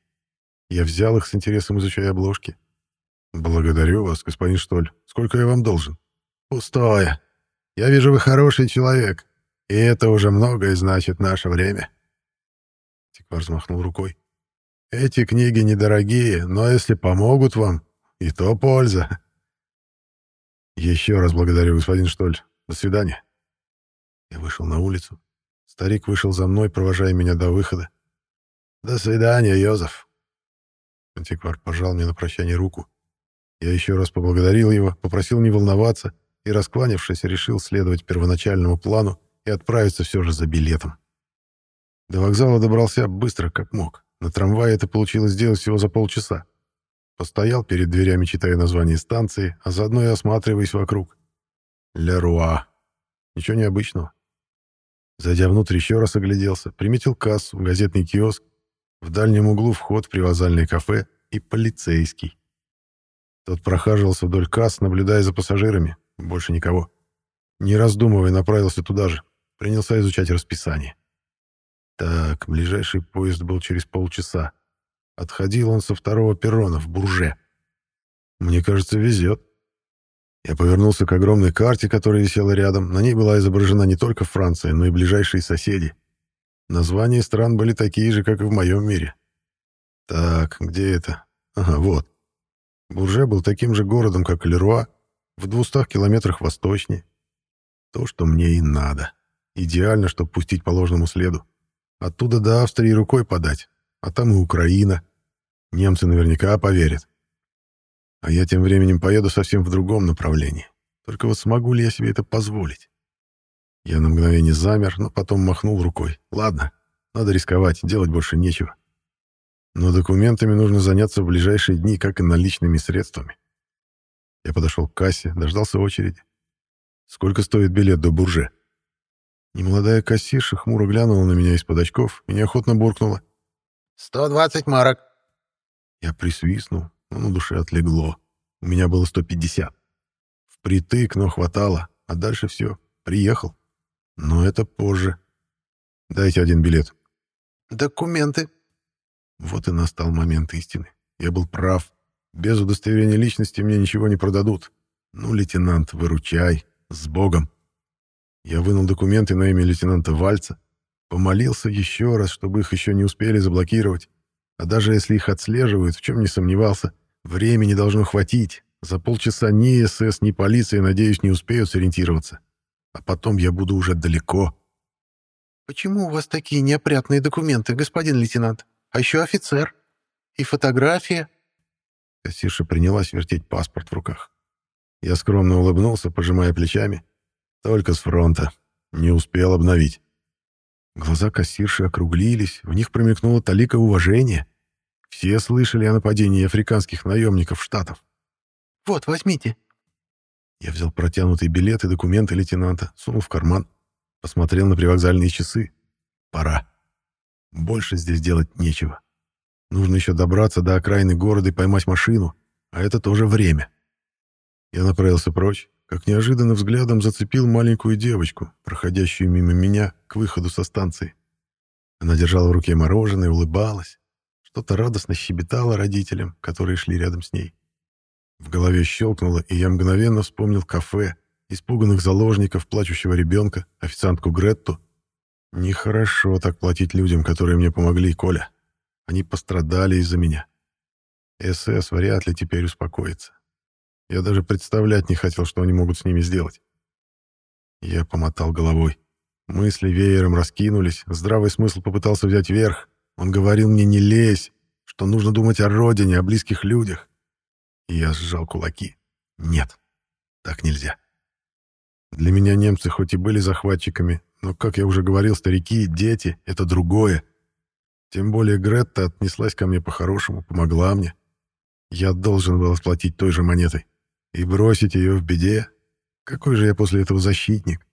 Я взял их с интересом, изучая обложки. «Благодарю вас, господин Штоль. Сколько я вам должен?» «Пустое. Я вижу, вы хороший человек. И это уже многое значит наше время». Тиквар взмахнул рукой. Эти книги недорогие, но если помогут вам, и то польза. «Еще раз благодарю, господин Штоль. До свидания». Я вышел на улицу. Старик вышел за мной, провожая меня до выхода. «До свидания, Йозеф». Антиквар пожал мне на прощание руку. Я еще раз поблагодарил его, попросил не волноваться и, раскланившись, решил следовать первоначальному плану и отправиться все же за билетом. До вокзала добрался быстро, как мог. На трамвае это получилось сделать всего за полчаса. Постоял перед дверями, читая название станции, а заодно и осматриваясь вокруг. «Ля Руа». Ничего необычного. Зайдя внутрь, еще раз огляделся, приметил кассу, газетный киоск, в дальнем углу вход в привокзальное кафе и полицейский. Тот прохаживался вдоль касс, наблюдая за пассажирами. Больше никого. Не раздумывая, направился туда же. Принялся изучать расписание. Так, ближайший поезд был через полчаса. Отходил он со второго перрона в Бурже. Мне кажется, везет. Я повернулся к огромной карте, которая висела рядом. На ней была изображена не только Франция, но и ближайшие соседи. Названия стран были такие же, как и в моем мире. Так, где это? Ага, вот. Бурже был таким же городом, как Леруа, в двухстах километрах восточнее. То, что мне и надо. Идеально, чтобы пустить по ложному следу. Оттуда до Австрии рукой подать, а там и Украина. Немцы наверняка поверят. А я тем временем поеду совсем в другом направлении. Только вот смогу ли я себе это позволить? Я на мгновение замер, но потом махнул рукой. Ладно, надо рисковать, делать больше нечего. Но документами нужно заняться в ближайшие дни, как и наличными средствами. Я подошел к кассе, дождался очереди. Сколько стоит билет до Бурже? Немолодая кассирша хмуро глянула на меня из-под очков и неохотно буркнула. «Сто двадцать марок». Я присвистнул, но на душе отлегло. У меня было сто пятьдесят. Впритык, но хватало, а дальше все. Приехал. Но это позже. Дайте один билет. «Документы». Вот и настал момент истины. Я был прав. Без удостоверения личности мне ничего не продадут. Ну, лейтенант, выручай. С Богом. Я вынул документы на имя лейтенанта Вальца, помолился еще раз, чтобы их еще не успели заблокировать. А даже если их отслеживают, в чем не сомневался, времени должно хватить. За полчаса ни СС, ни полиция, надеюсь, не успеют сориентироваться. А потом я буду уже далеко. «Почему у вас такие неопрятные документы, господин лейтенант? А еще офицер. И фотография». Кассирша принялась вертеть паспорт в руках. Я скромно улыбнулся, пожимая плечами. Только с фронта. Не успел обновить. Глаза кассирши округлились, в них промелькнуло талика уважения. Все слышали о нападении африканских наемников Штатов. «Вот, возьмите». Я взял протянутый билет и документы лейтенанта, сунул в карман, посмотрел на привокзальные часы. Пора. Больше здесь делать нечего. Нужно еще добраться до окраины города и поймать машину, а это тоже время. Я направился прочь, как неожиданно взглядом зацепил маленькую девочку, проходящую мимо меня к выходу со станции. Она держала в руке мороженое, улыбалась, что-то радостно щебетала родителям, которые шли рядом с ней. В голове щелкнуло, и я мгновенно вспомнил кафе, испуганных заложников, плачущего ребенка, официантку Гретту. Нехорошо так платить людям, которые мне помогли, Коля. Они пострадали из-за меня. СС вряд ли теперь успокоится. Я даже представлять не хотел, что они могут с ними сделать. Я помотал головой. Мысли веером раскинулись, здравый смысл попытался взять верх. Он говорил мне не лезь, что нужно думать о родине, о близких людях. И я сжал кулаки. Нет, так нельзя. Для меня немцы хоть и были захватчиками, но, как я уже говорил, старики, дети — это другое. Тем более Гретта отнеслась ко мне по-хорошему, помогла мне. Я должен был отплатить той же монетой. И бросить ее в беде? Какой же я после этого защитник?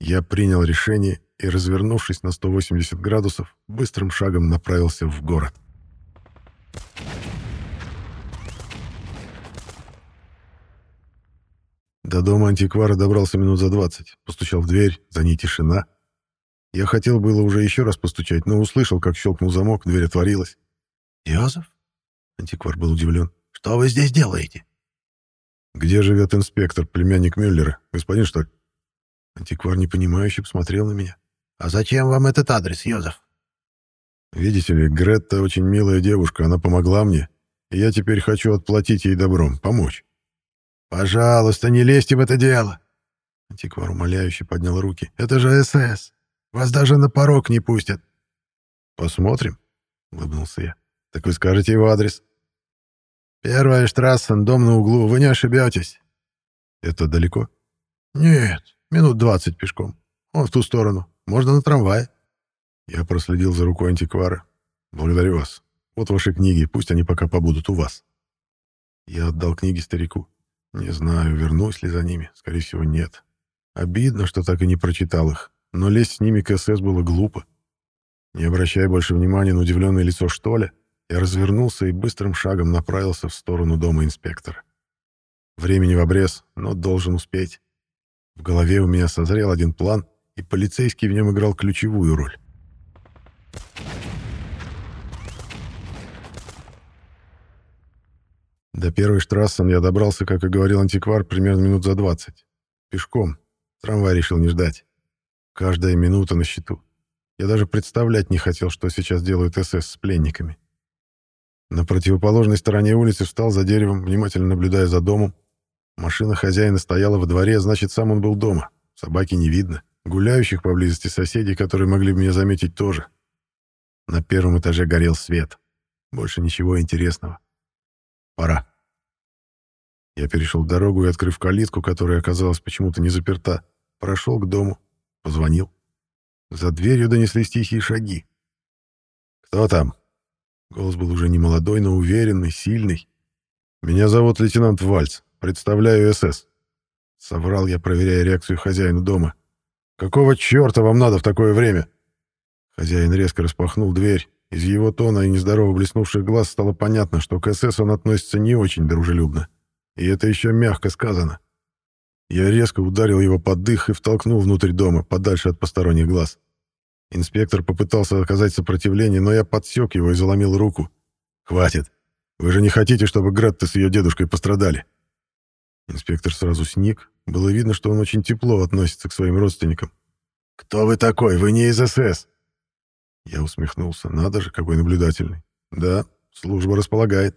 Я принял решение и, развернувшись на 180 градусов, быстрым шагом направился в город. До дома антиквара добрался минут за 20, постучал в дверь, за ней тишина. Я хотел было уже еще раз постучать, но услышал, как щелкнул замок, дверь отворилась. «Йозеф?» Антиквар был удивлен. «Что вы здесь делаете?» «Где живет инспектор, племянник Мюллера, господин что Антиквар непонимающе посмотрел на меня. «А зачем вам этот адрес, Йозеф?» «Видите ли, Гретта очень милая девушка, она помогла мне, и я теперь хочу отплатить ей добром, помочь. Пожалуйста, не лезьте в это дело. Антиквар умоляюще поднял руки. Это же СС. Вас даже на порог не пустят. Посмотрим, улыбнулся я. Так вы скажете его адрес? Первая штрасса, дом на углу, вы не ошибетесь. Это далеко? Нет, минут двадцать пешком. Он в ту сторону. Можно на трамвае. Я проследил за рукой антиквара. Благодарю вас. Вот ваши книги, пусть они пока побудут у вас. Я отдал книги старику. Не знаю, вернусь ли за ними. Скорее всего, нет. Обидно, что так и не прочитал их, но лезть с ними к СС было глупо. Не обращая больше внимания на удивленное лицо Штоля, я развернулся и быстрым шагом направился в сторону дома инспектора. Времени в обрез, но должен успеть. В голове у меня созрел один план, и полицейский в нем играл ключевую роль. До первой штрассы я добрался, как и говорил антиквар, примерно минут за 20. Пешком. Трамвай решил не ждать. Каждая минута на счету. Я даже представлять не хотел, что сейчас делают СС с пленниками. На противоположной стороне улицы встал за деревом, внимательно наблюдая за домом. Машина хозяина стояла во дворе, значит, сам он был дома. Собаки не видно. Гуляющих поблизости соседей, которые могли бы меня заметить, тоже. На первом этаже горел свет. Больше ничего интересного. Пора. Я перешел дорогу и, открыв калитку, которая оказалась почему-то не заперта, прошел к дому, позвонил. За дверью донеслись тихие шаги. «Кто там?» Голос был уже не молодой, но уверенный, сильный. «Меня зовут лейтенант Вальц. Представляю СС». Соврал я, проверяя реакцию хозяина дома. «Какого черта вам надо в такое время?» Хозяин резко распахнул дверь. Из его тона и нездорово блеснувших глаз стало понятно, что к СС он относится не очень дружелюбно. И это еще мягко сказано. Я резко ударил его под дых и втолкнул внутрь дома, подальше от посторонних глаз. Инспектор попытался оказать сопротивление, но я подсек его и заломил руку. «Хватит! Вы же не хотите, чтобы Гретта с ее дедушкой пострадали?» Инспектор сразу сник. Было видно, что он очень тепло относится к своим родственникам. «Кто вы такой? Вы не из СС!» Я усмехнулся. Надо же, какой наблюдательный. Да, служба располагает.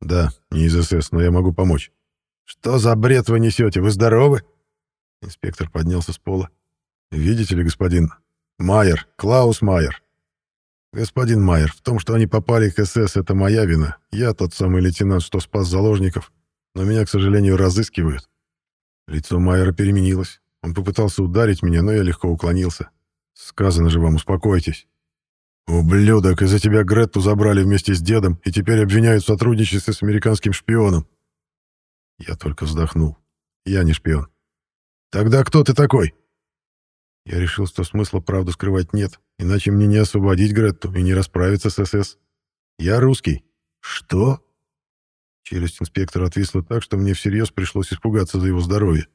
Да, не из СС, но я могу помочь. Что за бред вы несете? Вы здоровы? Инспектор поднялся с пола. Видите ли, господин Майер, Клаус Майер. Господин Майер, в том, что они попали к СС, это моя вина. Я тот самый лейтенант, что спас заложников, но меня, к сожалению, разыскивают. Лицо Майера переменилось. Он попытался ударить меня, но я легко уклонился. Сказано же вам, успокойтесь. «Ублюдок, из-за тебя Гретту забрали вместе с дедом и теперь обвиняют в сотрудничестве с американским шпионом». Я только вздохнул. «Я не шпион». «Тогда кто ты такой?» Я решил, что смысла правду скрывать нет, иначе мне не освободить Гретту и не расправиться с СС. «Я русский». «Что?» Челюсть инспектора отвисла так, что мне всерьез пришлось испугаться за его здоровье.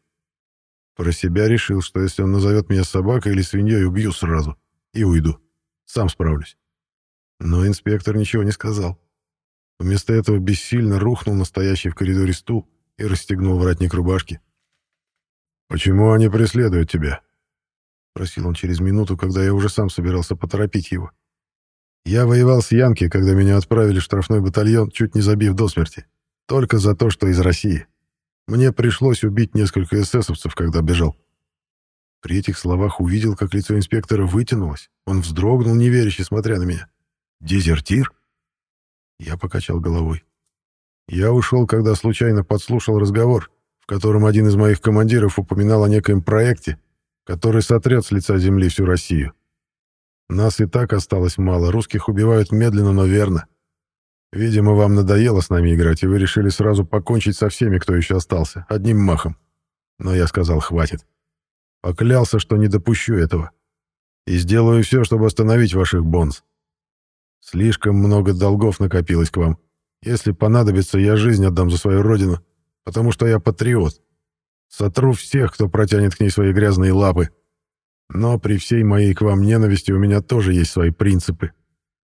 Про себя решил, что если он назовет меня собакой или свиньей, убью сразу и уйду. Сам справлюсь. Но инспектор ничего не сказал. Вместо этого бессильно рухнул настоящий в коридоре стул и расстегнул воротник рубашки. «Почему они преследуют тебя?» — просил он через минуту, когда я уже сам собирался поторопить его. «Я воевал с Янки, когда меня отправили в штрафной батальон, чуть не забив до смерти. Только за то, что из России. Мне пришлось убить несколько эсэсовцев, когда бежал. При этих словах увидел, как лицо инспектора вытянулось. Он вздрогнул, неверяще смотря на меня. «Дезертир?» Я покачал головой. Я ушел, когда случайно подслушал разговор, в котором один из моих командиров упоминал о некоем проекте, который сотрет с лица земли всю Россию. Нас и так осталось мало, русских убивают медленно, но верно. Видимо, вам надоело с нами играть, и вы решили сразу покончить со всеми, кто еще остался, одним махом. Но я сказал, хватит. Поклялся, что не допущу этого. И сделаю все, чтобы остановить ваших бонс. Слишком много долгов накопилось к вам. Если понадобится, я жизнь отдам за свою родину, потому что я патриот. Сотру всех, кто протянет к ней свои грязные лапы. Но при всей моей к вам ненависти у меня тоже есть свои принципы.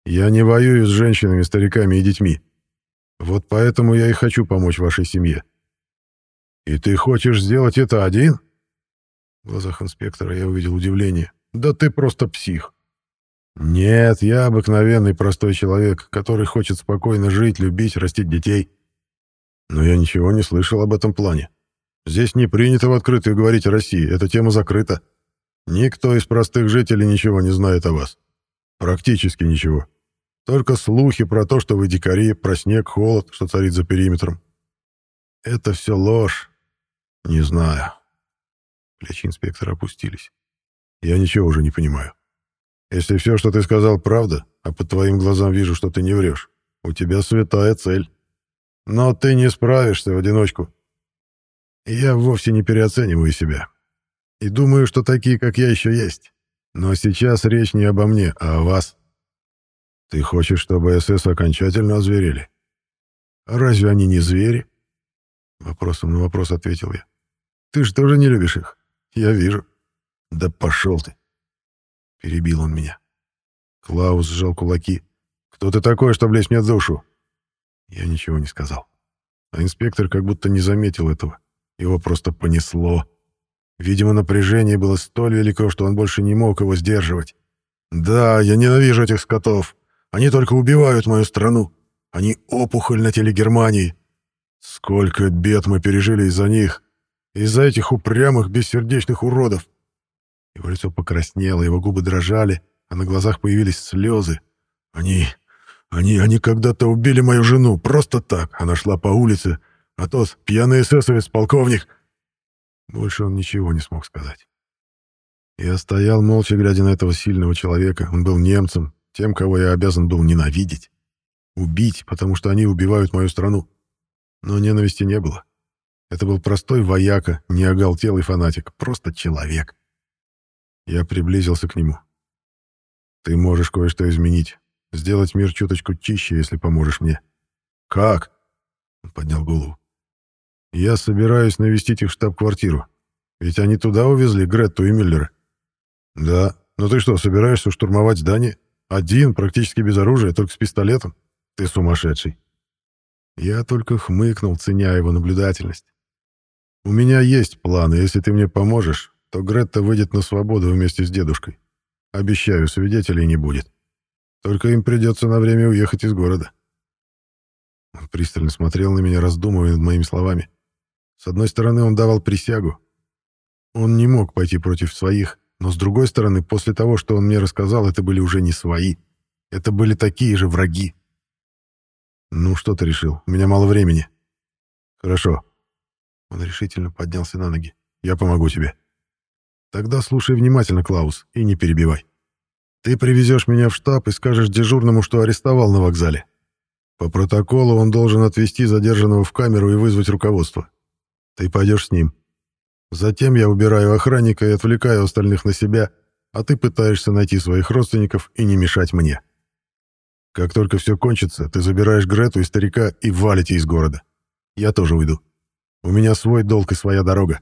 Я не воюю с женщинами, стариками и детьми. Вот поэтому я и хочу помочь вашей семье. И ты хочешь сделать это один? В глазах инспектора я увидел удивление. «Да ты просто псих!» «Нет, я обыкновенный простой человек, который хочет спокойно жить, любить, растить детей. Но я ничего не слышал об этом плане. Здесь не принято в открытую говорить о России, эта тема закрыта. Никто из простых жителей ничего не знает о вас. Практически ничего. Только слухи про то, что вы дикари, про снег, холод, что царит за периметром. Это все ложь. Не знаю. Плечи инспектора опустились. Я ничего уже не понимаю. Если все, что ты сказал, правда, а по твоим глазам вижу, что ты не врешь, у тебя святая цель. Но ты не справишься в одиночку. Я вовсе не переоцениваю себя. И думаю, что такие, как я, еще есть. Но сейчас речь не обо мне, а о вас. Ты хочешь, чтобы СС окончательно озверели? Разве они не звери? Вопросом на вопрос ответил я. Ты же тоже не любишь их? Я вижу. Да пошел ты. Перебил он меня. Клаус сжал кулаки. Кто ты такой, чтобы лезть мне в душу? Я ничего не сказал. А инспектор как будто не заметил этого. Его просто понесло. Видимо, напряжение было столь велико, что он больше не мог его сдерживать. «Да, я ненавижу этих скотов. Они только убивают мою страну. Они опухоль на теле Германии. Сколько бед мы пережили из-за них. Из-за этих упрямых, бессердечных уродов. Его лицо покраснело, его губы дрожали, а на глазах появились слезы. Они... они... они когда-то убили мою жену, просто так. Она шла по улице, а тот пьяный эсэсовец, полковник... Больше он ничего не смог сказать. Я стоял молча, глядя на этого сильного человека. Он был немцем, тем, кого я обязан был ненавидеть. Убить, потому что они убивают мою страну. Но ненависти не было. Это был простой вояка, не оголтелый фанатик, просто человек. Я приблизился к нему. «Ты можешь кое-что изменить. Сделать мир чуточку чище, если поможешь мне». «Как?» Он поднял голову. «Я собираюсь навестить их штаб-квартиру. Ведь они туда увезли Гретту и Миллера». «Да. Но ты что, собираешься штурмовать здание? Один, практически без оружия, только с пистолетом? Ты сумасшедший». Я только хмыкнул, ценя его наблюдательность. «У меня есть планы, если ты мне поможешь, то Гретта выйдет на свободу вместе с дедушкой. Обещаю, свидетелей не будет. Только им придется на время уехать из города. Он пристально смотрел на меня, раздумывая над моими словами. С одной стороны, он давал присягу. Он не мог пойти против своих, но с другой стороны, после того, что он мне рассказал, это были уже не свои. Это были такие же враги. «Ну, что ты решил? У меня мало времени». «Хорошо». Он решительно поднялся на ноги. «Я помогу тебе». Тогда слушай внимательно, Клаус, и не перебивай. Ты привезешь меня в штаб и скажешь дежурному, что арестовал на вокзале. По протоколу он должен отвезти задержанного в камеру и вызвать руководство. Ты пойдешь с ним. Затем я убираю охранника и отвлекаю остальных на себя, а ты пытаешься найти своих родственников и не мешать мне. Как только все кончится, ты забираешь Грету и старика и валите из города. Я тоже уйду. У меня свой долг и своя дорога.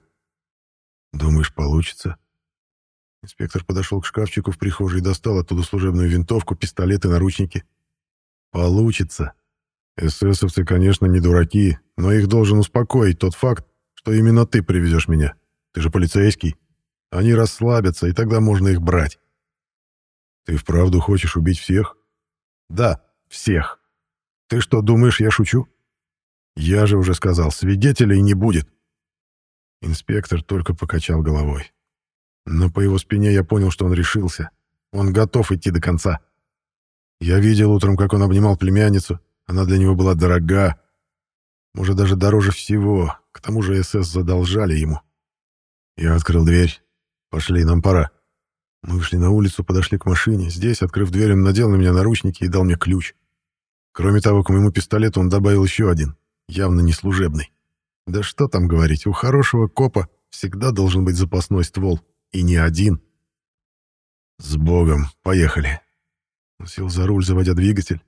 «Думаешь, получится?» Инспектор подошел к шкафчику в прихожей и достал оттуда служебную винтовку, пистолет и наручники. «Получится. Эсэсовцы, конечно, не дураки, но их должен успокоить тот факт, что именно ты привезешь меня. Ты же полицейский. Они расслабятся, и тогда можно их брать». «Ты вправду хочешь убить всех?» «Да, всех. Ты что, думаешь, я шучу?» «Я же уже сказал, свидетелей не будет. Инспектор только покачал головой. Но по его спине я понял, что он решился. Он готов идти до конца. Я видел утром, как он обнимал племянницу. Она для него была дорога. Может, даже дороже всего. К тому же СС задолжали ему. Я открыл дверь. «Пошли, нам пора». Мы вышли на улицу, подошли к машине. Здесь, открыв дверь, он надел на меня наручники и дал мне ключ. Кроме того, к моему пистолету он добавил еще один, явно не служебный. Да что там говорить, у хорошего копа всегда должен быть запасной ствол. И не один. С Богом, поехали. Он сел за руль, заводя двигатель.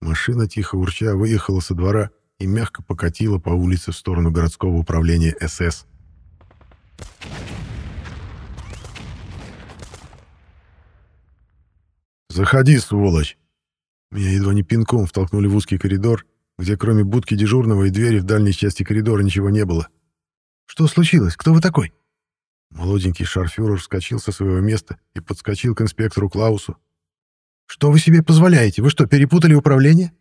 Машина, тихо урча, выехала со двора и мягко покатила по улице в сторону городского управления СС. «Заходи, сволочь!» Меня едва не пинком втолкнули в узкий коридор, где кроме будки дежурного и двери в дальней части коридора ничего не было. «Что случилось? Кто вы такой?» Молоденький шарфюрер вскочил со своего места и подскочил к инспектору Клаусу. «Что вы себе позволяете? Вы что, перепутали управление?»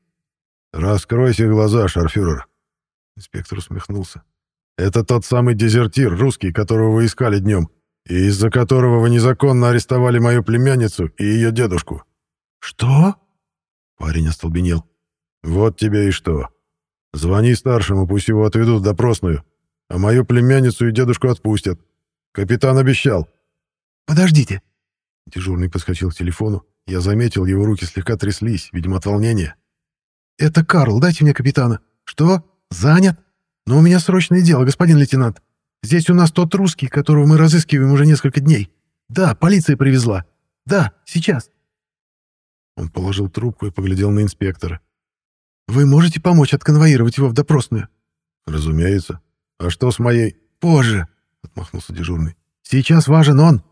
«Раскройте глаза, шарфюрер. Инспектор усмехнулся. «Это тот самый дезертир, русский, которого вы искали днем, и из-за которого вы незаконно арестовали мою племянницу и ее дедушку». «Что?» Парень остолбенел. «Вот тебе и что. Звони старшему, пусть его отведут в допросную, а мою племянницу и дедушку отпустят. Капитан обещал». «Подождите». Дежурный подскочил к телефону. Я заметил, его руки слегка тряслись, видимо, от волнения. «Это Карл, дайте мне капитана». «Что? Занят? Но у меня срочное дело, господин лейтенант. Здесь у нас тот русский, которого мы разыскиваем уже несколько дней. Да, полиция привезла. Да, сейчас». Он положил трубку и поглядел на инспектора. «Вы можете помочь отконвоировать его в допросную?» «Разумеется. А что с моей...» «Позже», — отмахнулся дежурный. «Сейчас важен он».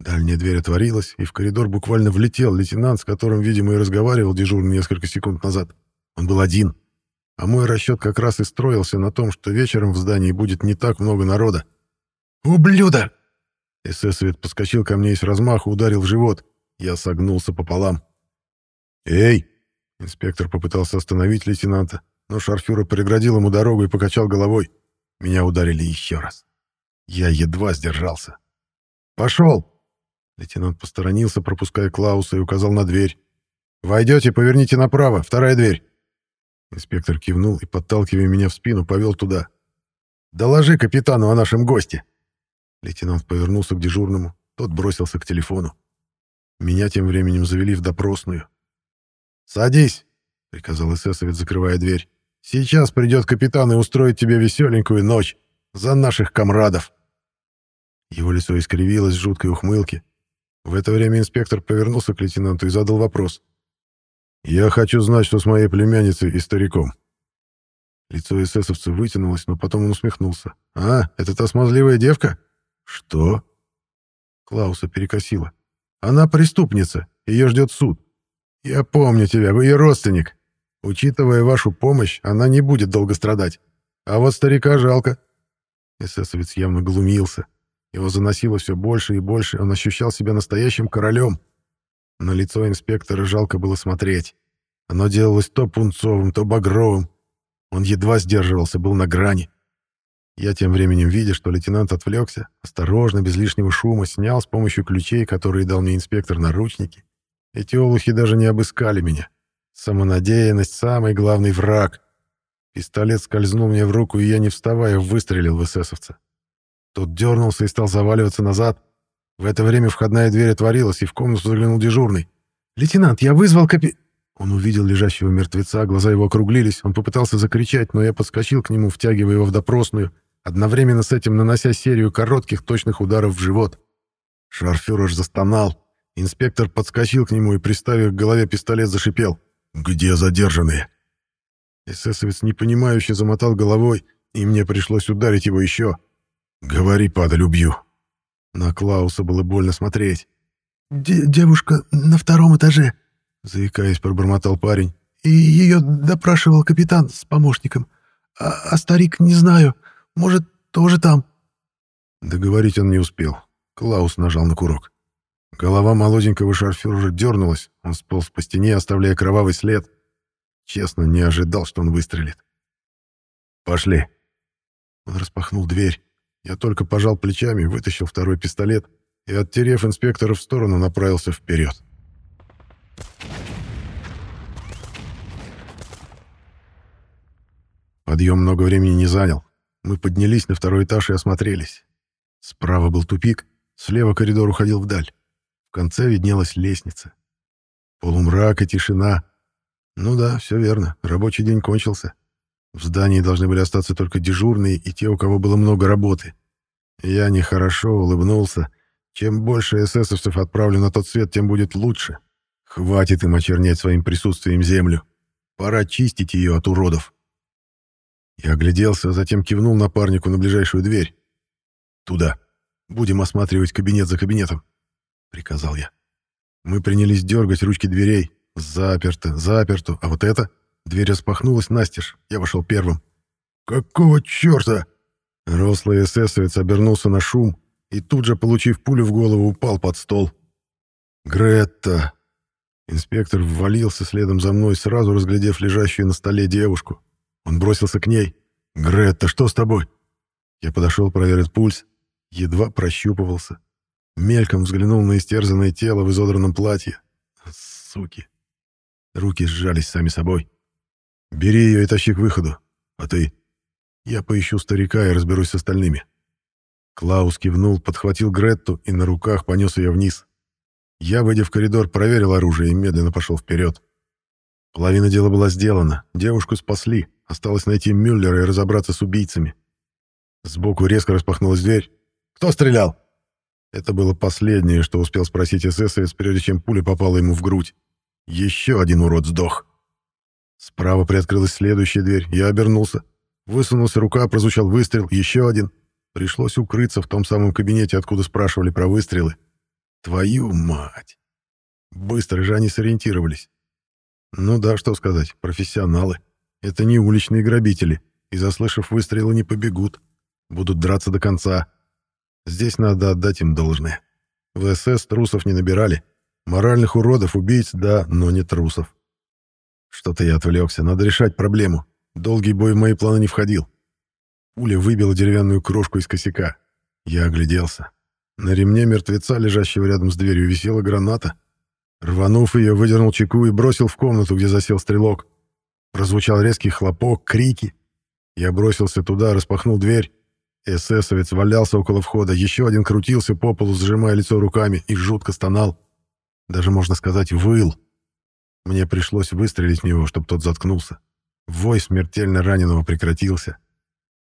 Дальняя дверь отворилась, и в коридор буквально влетел лейтенант, с которым, видимо, и разговаривал дежурный несколько секунд назад. Он был один. А мой расчет как раз и строился на том, что вечером в здании будет не так много народа. «Ублюдок!» Эсэсовец подскочил ко мне и с размаху ударил в живот. Я согнулся пополам. «Эй!» Инспектор попытался остановить лейтенанта, но шарфюра преградил ему дорогу и покачал головой. Меня ударили еще раз. Я едва сдержался. «Пошел!» Лейтенант посторонился, пропуская Клауса, и указал на дверь. «Войдете, поверните направо, вторая дверь». Инспектор кивнул и, подталкивая меня в спину, повел туда. «Доложи капитану о нашем госте». Лейтенант повернулся к дежурному, тот бросился к телефону. Меня тем временем завели в допросную. «Садись», — приказал эсэсовец, закрывая дверь. «Сейчас придет капитан и устроит тебе веселенькую ночь за наших комрадов». Его лицо искривилось в жуткой ухмылке. В это время инспектор повернулся к лейтенанту и задал вопрос. «Я хочу знать, что с моей племянницей и стариком». Лицо эсэсовца вытянулось, но потом он усмехнулся. «А, это та смазливая девка?» «Что?» Клауса перекосила. «Она преступница, ее ждет суд. Я помню тебя, вы ее родственник. Учитывая вашу помощь, она не будет долго страдать. А вот старика жалко». Эсэсовец явно глумился. Его заносило все больше и больше, он ощущал себя настоящим королем. На лицо инспектора жалко было смотреть. Оно делалось то пунцовым, то багровым. Он едва сдерживался, был на грани. Я тем временем, видя, что лейтенант отвлекся, осторожно, без лишнего шума, снял с помощью ключей, которые дал мне инспектор, наручники. Эти олухи даже не обыскали меня. Самонадеянность — самый главный враг. Пистолет скользнул мне в руку, и я, не вставая, выстрелил в эсэсовца. Тот дернулся и стал заваливаться назад. В это время входная дверь отворилась, и в комнату заглянул дежурный. «Лейтенант, я вызвал капи...» Он увидел лежащего мертвеца, глаза его округлились. Он попытался закричать, но я подскочил к нему, втягивая его в допросную, одновременно с этим нанося серию коротких точных ударов в живот. Шарфюрер застонал. Инспектор подскочил к нему и, приставив к голове пистолет, зашипел. «Где задержанные?» Эсэсовец непонимающе замотал головой, и мне пришлось ударить его еще. «Говори, падаль, убью». На Клауса было больно смотреть. «Девушка на втором этаже», — заикаясь, пробормотал парень. «И ее допрашивал капитан с помощником. А, а старик не знаю. Может, тоже там». Договорить он не успел. Клаус нажал на курок. Голова молоденького шарфюрера дернулась. Он сполз по стене, оставляя кровавый след. Честно, не ожидал, что он выстрелит. «Пошли». Он распахнул дверь. Я только пожал плечами, вытащил второй пистолет и, оттерев инспектора в сторону, направился вперед. Подъем много времени не занял. Мы поднялись на второй этаж и осмотрелись. Справа был тупик, слева коридор уходил вдаль. В конце виднелась лестница. Полумрак и тишина. Ну да, все верно, рабочий день кончился. В здании должны были остаться только дежурные и те, у кого было много работы. Я нехорошо улыбнулся. Чем больше эсэсовцев отправлю на тот свет, тем будет лучше. Хватит им очернять своим присутствием землю. Пора чистить ее от уродов. Я огляделся, затем кивнул напарнику на ближайшую дверь. «Туда. Будем осматривать кабинет за кабинетом», — приказал я. Мы принялись дергать ручки дверей. Заперто, заперто. А вот это... Дверь распахнулась настежь. Я вошел первым. «Какого черта?» Рослый эсэсовец обернулся на шум и тут же, получив пулю в голову, упал под стол. «Гретта!» Инспектор ввалился следом за мной, сразу разглядев лежащую на столе девушку. Он бросился к ней. «Гретта, что с тобой?» Я подошел проверить пульс. Едва прощупывался. Мельком взглянул на истерзанное тело в изодранном платье. Суки. Руки сжались сами собой. «Бери ее и тащи к выходу. А ты?» «Я поищу старика и разберусь с остальными». Клаус кивнул, подхватил Гретту и на руках понес ее вниз. Я, выйдя в коридор, проверил оружие и медленно пошел вперед. Половина дела была сделана. Девушку спасли. Осталось найти Мюллера и разобраться с убийцами. Сбоку резко распахнулась дверь. «Кто стрелял?» Это было последнее, что успел спросить эсэсовец, прежде чем пуля попала ему в грудь. Еще один урод сдох. Справа приоткрылась следующая дверь. Я обернулся. Высунулся рука, прозвучал выстрел. Еще один. Пришлось укрыться в том самом кабинете, откуда спрашивали про выстрелы. Твою мать! Быстро же они сориентировались. Ну да, что сказать, профессионалы. Это не уличные грабители, и, заслышав выстрелы, не побегут. Будут драться до конца. Здесь надо отдать им должное. В СС трусов не набирали. Моральных уродов, убийц, да, но не трусов. Что-то я отвлекся, надо решать проблему. Долгий бой в мои планы не входил. Пуля выбила деревянную крошку из косяка. Я огляделся. На ремне мертвеца, лежащего рядом с дверью, висела граната. Рванув ее, выдернул чеку и бросил в комнату, где засел стрелок. Прозвучал резкий хлопок, крики. Я бросился туда, распахнул дверь. Эсэсовец валялся около входа, еще один крутился по полу, сжимая лицо руками, и жутко стонал. Даже, можно сказать, выл. Мне пришлось выстрелить в него, чтобы тот заткнулся. Вой смертельно раненого прекратился.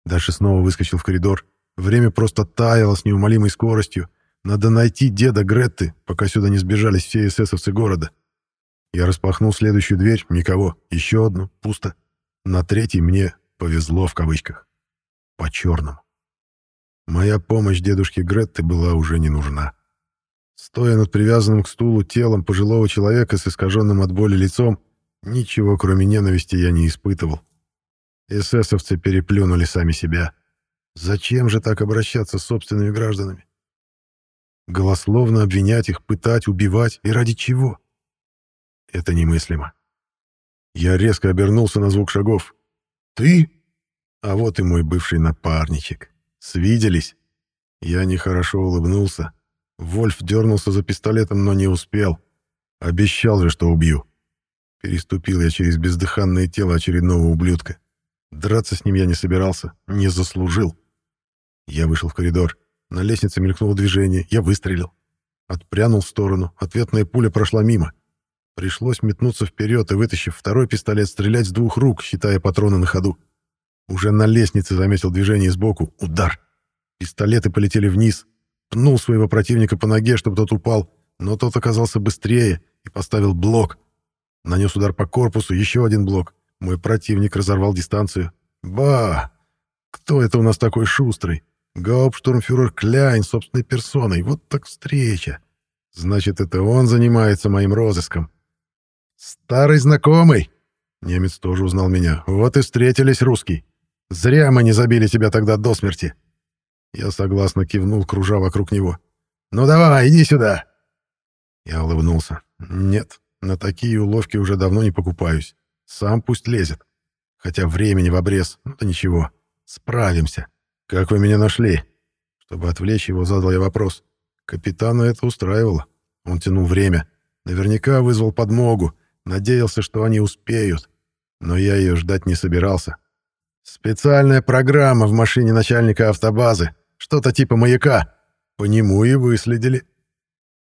Дальше снова выскочил в коридор. Время просто таяло с неумолимой скоростью. Надо найти деда Гретты, пока сюда не сбежались все эсэсовцы города. Я распахнул следующую дверь, никого. Еще одну, пусто. На третьей мне повезло в кавычках. По-черному. Моя помощь дедушке Гретты была уже не нужна. Стоя над привязанным к стулу телом пожилого человека с искаженным от боли лицом, ничего кроме ненависти я не испытывал. Эсэсовцы переплюнули сами себя. Зачем же так обращаться с собственными гражданами? Голословно обвинять их, пытать, убивать. И ради чего? Это немыслимо. Я резко обернулся на звук шагов. «Ты?» А вот и мой бывший напарничек. Свиделись. Я нехорошо улыбнулся. Вольф дернулся за пистолетом, но не успел. Обещал же, что убью. Переступил я через бездыханное тело очередного ублюдка. Драться с ним я не собирался, не заслужил. Я вышел в коридор. На лестнице мелькнуло движение, я выстрелил. Отпрянул в сторону, ответная пуля прошла мимо. Пришлось метнуться вперед и, вытащив второй пистолет, стрелять с двух рук, считая патроны на ходу. Уже на лестнице заметил движение сбоку. Удар. Пистолеты полетели вниз. Пнул своего противника по ноге, чтобы тот упал, но тот оказался быстрее и поставил блок. Нанес удар по корпусу, еще один блок. Мой противник разорвал дистанцию. Ба! Кто это у нас такой шустрый? Гауптштурмфюрер Кляйн собственной персоной. Вот так встреча. Значит, это он занимается моим розыском. Старый знакомый. Немец тоже узнал меня. Вот и встретились, русский. Зря мы не забили тебя тогда до смерти. Я согласно кивнул, кружа вокруг него. Ну давай, иди сюда. Я улыбнулся. Нет, на такие уловки уже давно не покупаюсь. Сам пусть лезет. Хотя времени в обрез. Ну да ничего. Справимся. Как вы меня нашли? Чтобы отвлечь его, задал я вопрос. Капитана это устраивало. Он тянул время. Наверняка вызвал подмогу. Надеялся, что они успеют. Но я ее ждать не собирался. Специальная программа в машине начальника автобазы. Что-то типа маяка. По нему и выследили.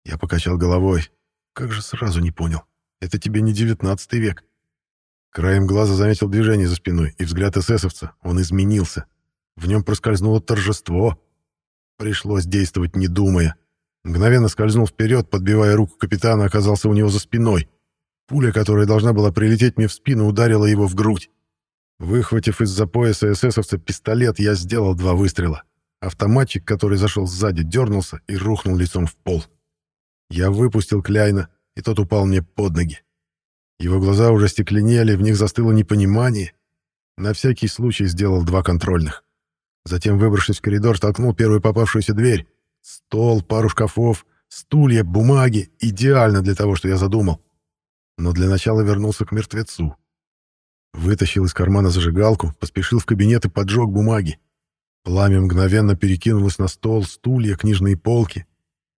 Я покачал головой. Как же сразу не понял. Это тебе не девятнадцатый век. Краем глаза заметил движение за спиной, и взгляд эсэсовца. Он изменился. В нем проскользнуло торжество. Пришлось действовать, не думая. Мгновенно скользнул вперед, подбивая руку капитана, оказался у него за спиной. Пуля, которая должна была прилететь мне в спину, ударила его в грудь. Выхватив из-за пояса эсэсовца пистолет, я сделал два выстрела. Автоматчик, который зашел сзади, дернулся и рухнул лицом в пол. Я выпустил Кляйна, и тот упал мне под ноги. Его глаза уже стекленели, в них застыло непонимание. На всякий случай сделал два контрольных. Затем, выбравшись в коридор, толкнул первую попавшуюся дверь. Стол, пару шкафов, стулья, бумаги. Идеально для того, что я задумал. Но для начала вернулся к мертвецу. Вытащил из кармана зажигалку, поспешил в кабинет и поджег бумаги. Пламя мгновенно перекинулось на стол, стулья, книжные полки.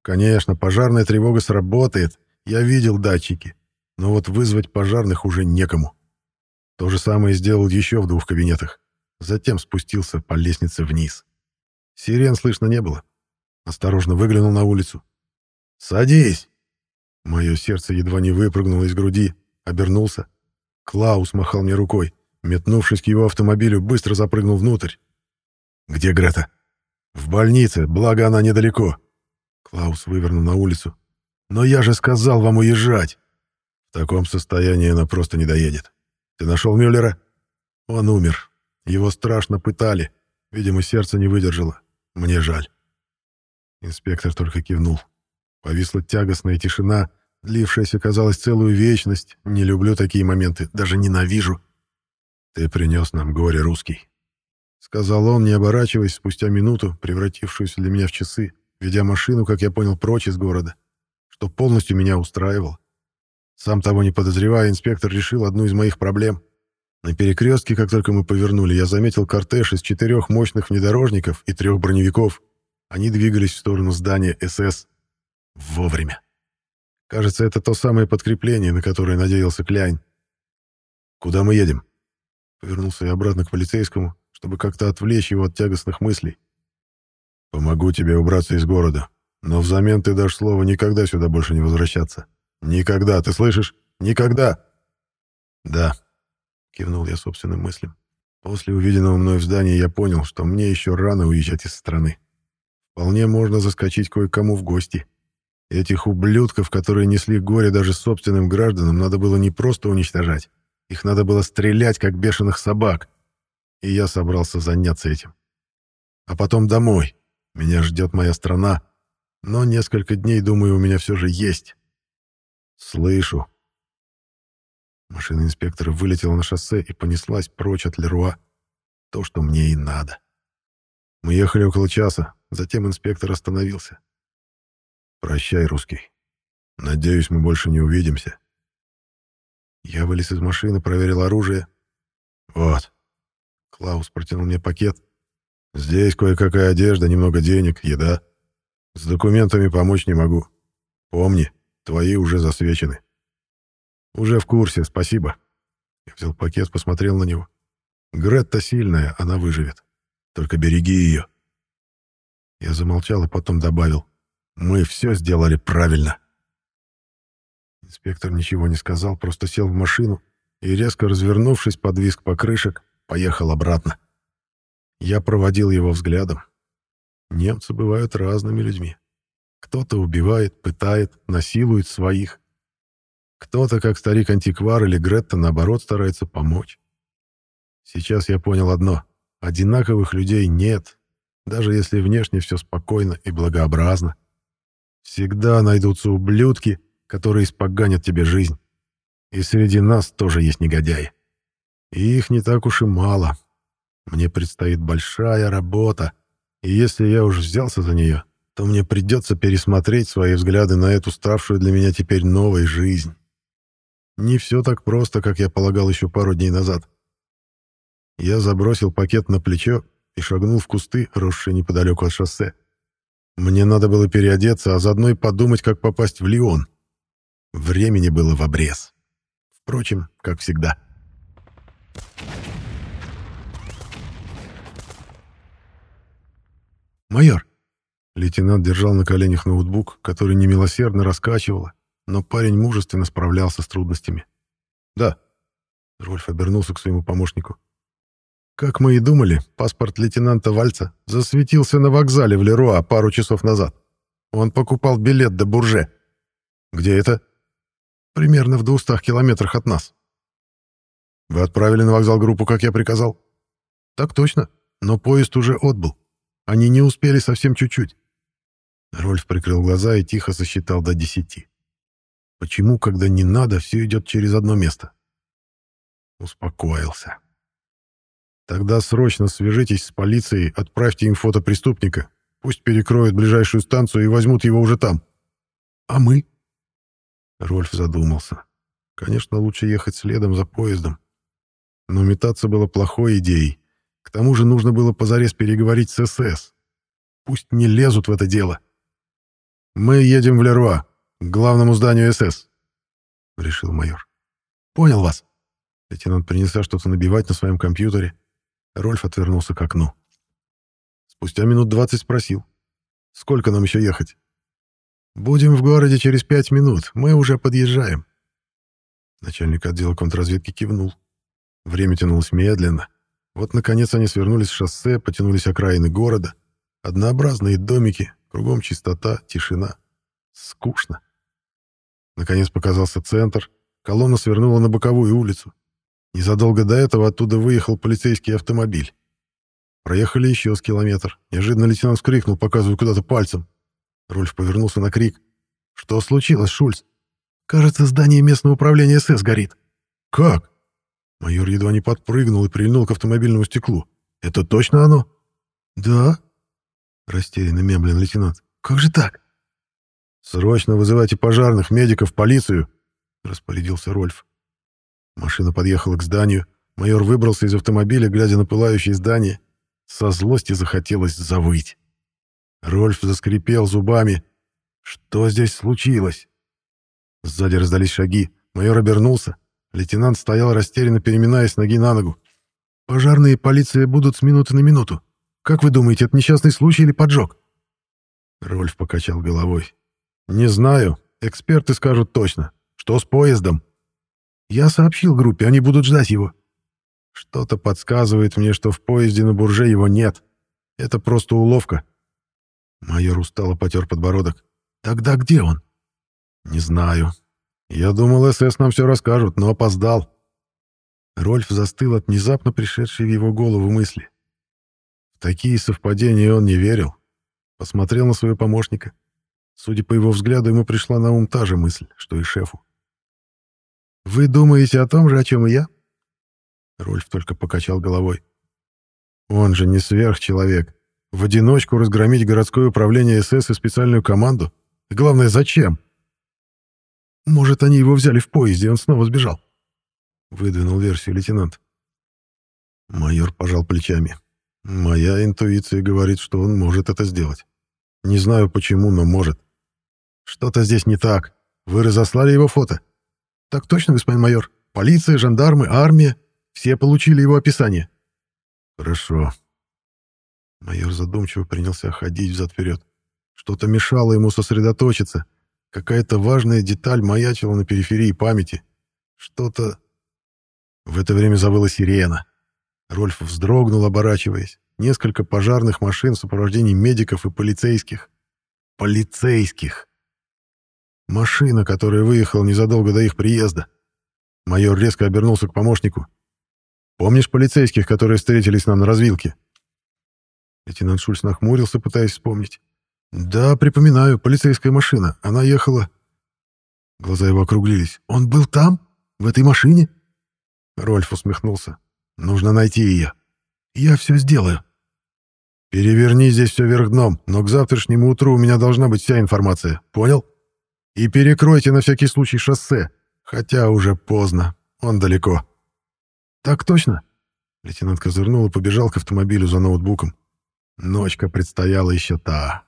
Конечно, пожарная тревога сработает, я видел датчики, но вот вызвать пожарных уже некому. То же самое сделал еще в двух кабинетах. Затем спустился по лестнице вниз. Сирен слышно не было. Осторожно выглянул на улицу. «Садись!» Мое сердце едва не выпрыгнуло из груди. Обернулся. Клаус махал мне рукой. Метнувшись к его автомобилю, быстро запрыгнул внутрь. «Где Грета?» «В больнице, благо она недалеко». Клаус вывернул на улицу. «Но я же сказал вам уезжать!» «В таком состоянии она просто не доедет. Ты нашел Мюллера?» «Он умер. Его страшно пытали. Видимо, сердце не выдержало. Мне жаль». Инспектор только кивнул. Повисла тягостная тишина, длившаяся, казалось, целую вечность. Не люблю такие моменты, даже ненавижу. «Ты принес нам горе русский», — сказал он, не оборачиваясь спустя минуту, превратившуюся для меня в часы, ведя машину, как я понял, прочь из города, что полностью меня устраивало. Сам того не подозревая, инспектор решил одну из моих проблем. На перекрестке, как только мы повернули, я заметил кортеж из четырех мощных внедорожников и трех броневиков. Они двигались в сторону здания СС. Вовремя. Кажется, это то самое подкрепление, на которое надеялся Кляйн. «Куда мы едем?» Повернулся я обратно к полицейскому, чтобы как-то отвлечь его от тягостных мыслей. «Помогу тебе убраться из города, но взамен ты дашь слово никогда сюда больше не возвращаться. Никогда, ты слышишь? Никогда!» «Да», — кивнул я собственным мыслям. После увиденного мной в здании я понял, что мне еще рано уезжать из страны. Вполне можно заскочить кое-кому в гости. Этих ублюдков, которые несли горе даже собственным гражданам, надо было не просто уничтожать. Их надо было стрелять, как бешеных собак. И я собрался заняться этим. А потом домой. Меня ждет моя страна. Но несколько дней, думаю, у меня все же есть. Слышу. Машина инспектора вылетела на шоссе и понеслась прочь от Леруа. То, что мне и надо. Мы ехали около часа, затем инспектор остановился. «Прощай, русский. Надеюсь, мы больше не увидимся». Я вылез из машины, проверил оружие. «Вот». Клаус протянул мне пакет. «Здесь кое-какая одежда, немного денег, еда. С документами помочь не могу. Помни, твои уже засвечены». «Уже в курсе, спасибо». Я взял пакет, посмотрел на него. «Гретта сильная, она выживет. Только береги ее». Я замолчал и потом добавил. Мы все сделали правильно. Инспектор ничего не сказал, просто сел в машину и, резко развернувшись под визг покрышек, поехал обратно. Я проводил его взглядом. Немцы бывают разными людьми. Кто-то убивает, пытает, насилует своих. Кто-то, как старик-антиквар или Гретта, наоборот, старается помочь. Сейчас я понял одно. Одинаковых людей нет, даже если внешне все спокойно и благообразно. Всегда найдутся ублюдки, которые испоганят тебе жизнь. И среди нас тоже есть негодяи. И их не так уж и мало. Мне предстоит большая работа, и если я уж взялся за нее, то мне придется пересмотреть свои взгляды на эту ставшую для меня теперь новой жизнь. Не все так просто, как я полагал еще пару дней назад. Я забросил пакет на плечо и шагнул в кусты, росшие неподалеку от шоссе. Мне надо было переодеться, а заодно и подумать, как попасть в Лион. Времени было в обрез. Впрочем, как всегда. «Майор!» Лейтенант держал на коленях ноутбук, который немилосердно раскачивало, но парень мужественно справлялся с трудностями. «Да». Рольф обернулся к своему помощнику. Как мы и думали, паспорт лейтенанта Вальца засветился на вокзале в Леруа пару часов назад. Он покупал билет до Бурже. Где это? Примерно в двухстах километрах от нас. Вы отправили на вокзал группу, как я приказал? Так точно, но поезд уже отбыл. Они не успели совсем чуть-чуть. Рольф прикрыл глаза и тихо сосчитал до десяти. Почему, когда не надо, все идет через одно место? Успокоился. Тогда срочно свяжитесь с полицией, отправьте им фото преступника. Пусть перекроют ближайшую станцию и возьмут его уже там. А мы? Рольф задумался. Конечно, лучше ехать следом за поездом. Но метаться было плохой идеей. К тому же нужно было позарез переговорить с СС. Пусть не лезут в это дело. «Мы едем в Леруа, к главному зданию СС», — решил майор. «Понял вас». Лейтенант принялся что-то набивать на своем компьютере. Рольф отвернулся к окну. Спустя минут двадцать спросил. «Сколько нам еще ехать?» «Будем в городе через пять минут. Мы уже подъезжаем». Начальник отдела контрразведки кивнул. Время тянулось медленно. Вот, наконец, они свернулись с шоссе, потянулись окраины города. Однообразные домики, кругом чистота, тишина. Скучно. Наконец показался центр. Колонна свернула на боковую улицу. Незадолго до этого оттуда выехал полицейский автомобиль. Проехали еще с километр. Неожиданно лейтенант вскрикнул, показывая куда-то пальцем. Рольф повернулся на крик. «Что случилось, Шульц?» «Кажется, здание местного управления СС горит». «Как?» Майор едва не подпрыгнул и прильнул к автомобильному стеклу. «Это точно оно?» «Да?» Растерянно мемлен лейтенант. «Как же так?» «Срочно вызывайте пожарных, медиков, полицию!» Распорядился Рольф. Машина подъехала к зданию. Майор выбрался из автомобиля, глядя на пылающее здание. Со злости захотелось завыть. Рольф заскрипел зубами. «Что здесь случилось?» Сзади раздались шаги. Майор обернулся. Лейтенант стоял растерянно, переминаясь ноги на ногу. «Пожарные и полиция будут с минуты на минуту. Как вы думаете, это несчастный случай или поджог?» Рольф покачал головой. «Не знаю. Эксперты скажут точно. Что с поездом?» «Я сообщил группе, они будут ждать его». «Что-то подсказывает мне, что в поезде на бурже его нет. Это просто уловка». Майор устало потер подбородок. «Тогда где он?» «Не знаю. Я думал, СС нам все расскажут, но опоздал. Рольф застыл от внезапно пришедшей в его голову мысли. В такие совпадения он не верил. Посмотрел на своего помощника. Судя по его взгляду, ему пришла на ум та же мысль, что и шефу. «Вы думаете о том же, о чем и я?» Рольф только покачал головой. «Он же не сверхчеловек. В одиночку разгромить городское управление СС и специальную команду? И главное, зачем?» Может, они его взяли в поезде, он снова сбежал. Выдвинул версию лейтенант. Майор пожал плечами. Моя интуиция говорит, что он может это сделать. Не знаю почему, но может. Что-то здесь не так. Вы разослали его фото? Так точно, господин майор. Полиция, жандармы, армия. Все получили его описание. Хорошо. Майор задумчиво принялся ходить взад-вперед. Что-то мешало ему сосредоточиться. Какая-то важная деталь маячила на периферии памяти. Что-то... В это время завыла сирена. Рольф вздрогнул, оборачиваясь. Несколько пожарных машин в сопровождении медиков и полицейских. Полицейских! Машина, которая выехала незадолго до их приезда. Майор резко обернулся к помощнику. «Помнишь полицейских, которые встретились нам на развилке?» Лейтенант Шульц нахмурился, пытаясь вспомнить. «Да, припоминаю, полицейская машина. Она ехала...» Глаза его округлились. «Он был там? В этой машине?» Рольф усмехнулся. «Нужно найти ее. Я все сделаю». «Переверни здесь все вверх дном, но к завтрашнему утру у меня должна быть вся информация. Понял? И перекройте на всякий случай шоссе, хотя уже поздно, он далеко». «Так точно?» Лейтенант козырнул и побежал к автомобилю за ноутбуком. Ночка предстояла еще та.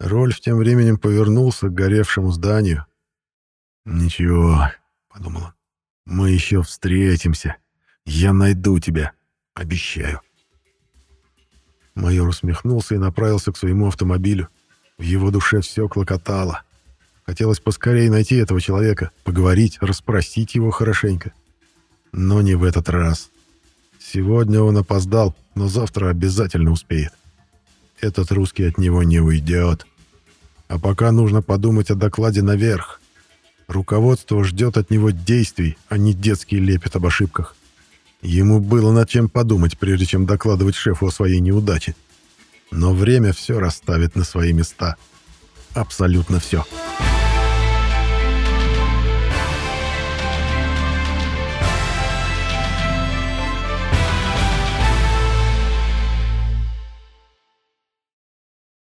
Рольф тем временем повернулся к горевшему зданию. «Ничего», — подумал он, — «мы еще встретимся. Я найду тебя. Обещаю». Майор усмехнулся и направился к своему автомобилю. В его душе все клокотало. Хотелось поскорее найти этого человека, поговорить, расспросить его хорошенько. Но не в этот раз. Сегодня он опоздал, но завтра обязательно успеет. Этот русский от него не уйдет. А пока нужно подумать о докладе наверх. Руководство ждет от него действий, а не детский лепет об ошибках. Ему было над чем подумать, прежде чем докладывать шефу о своей неудаче. Но время все расставит на свои места. Абсолютно все. «Абсолютно все».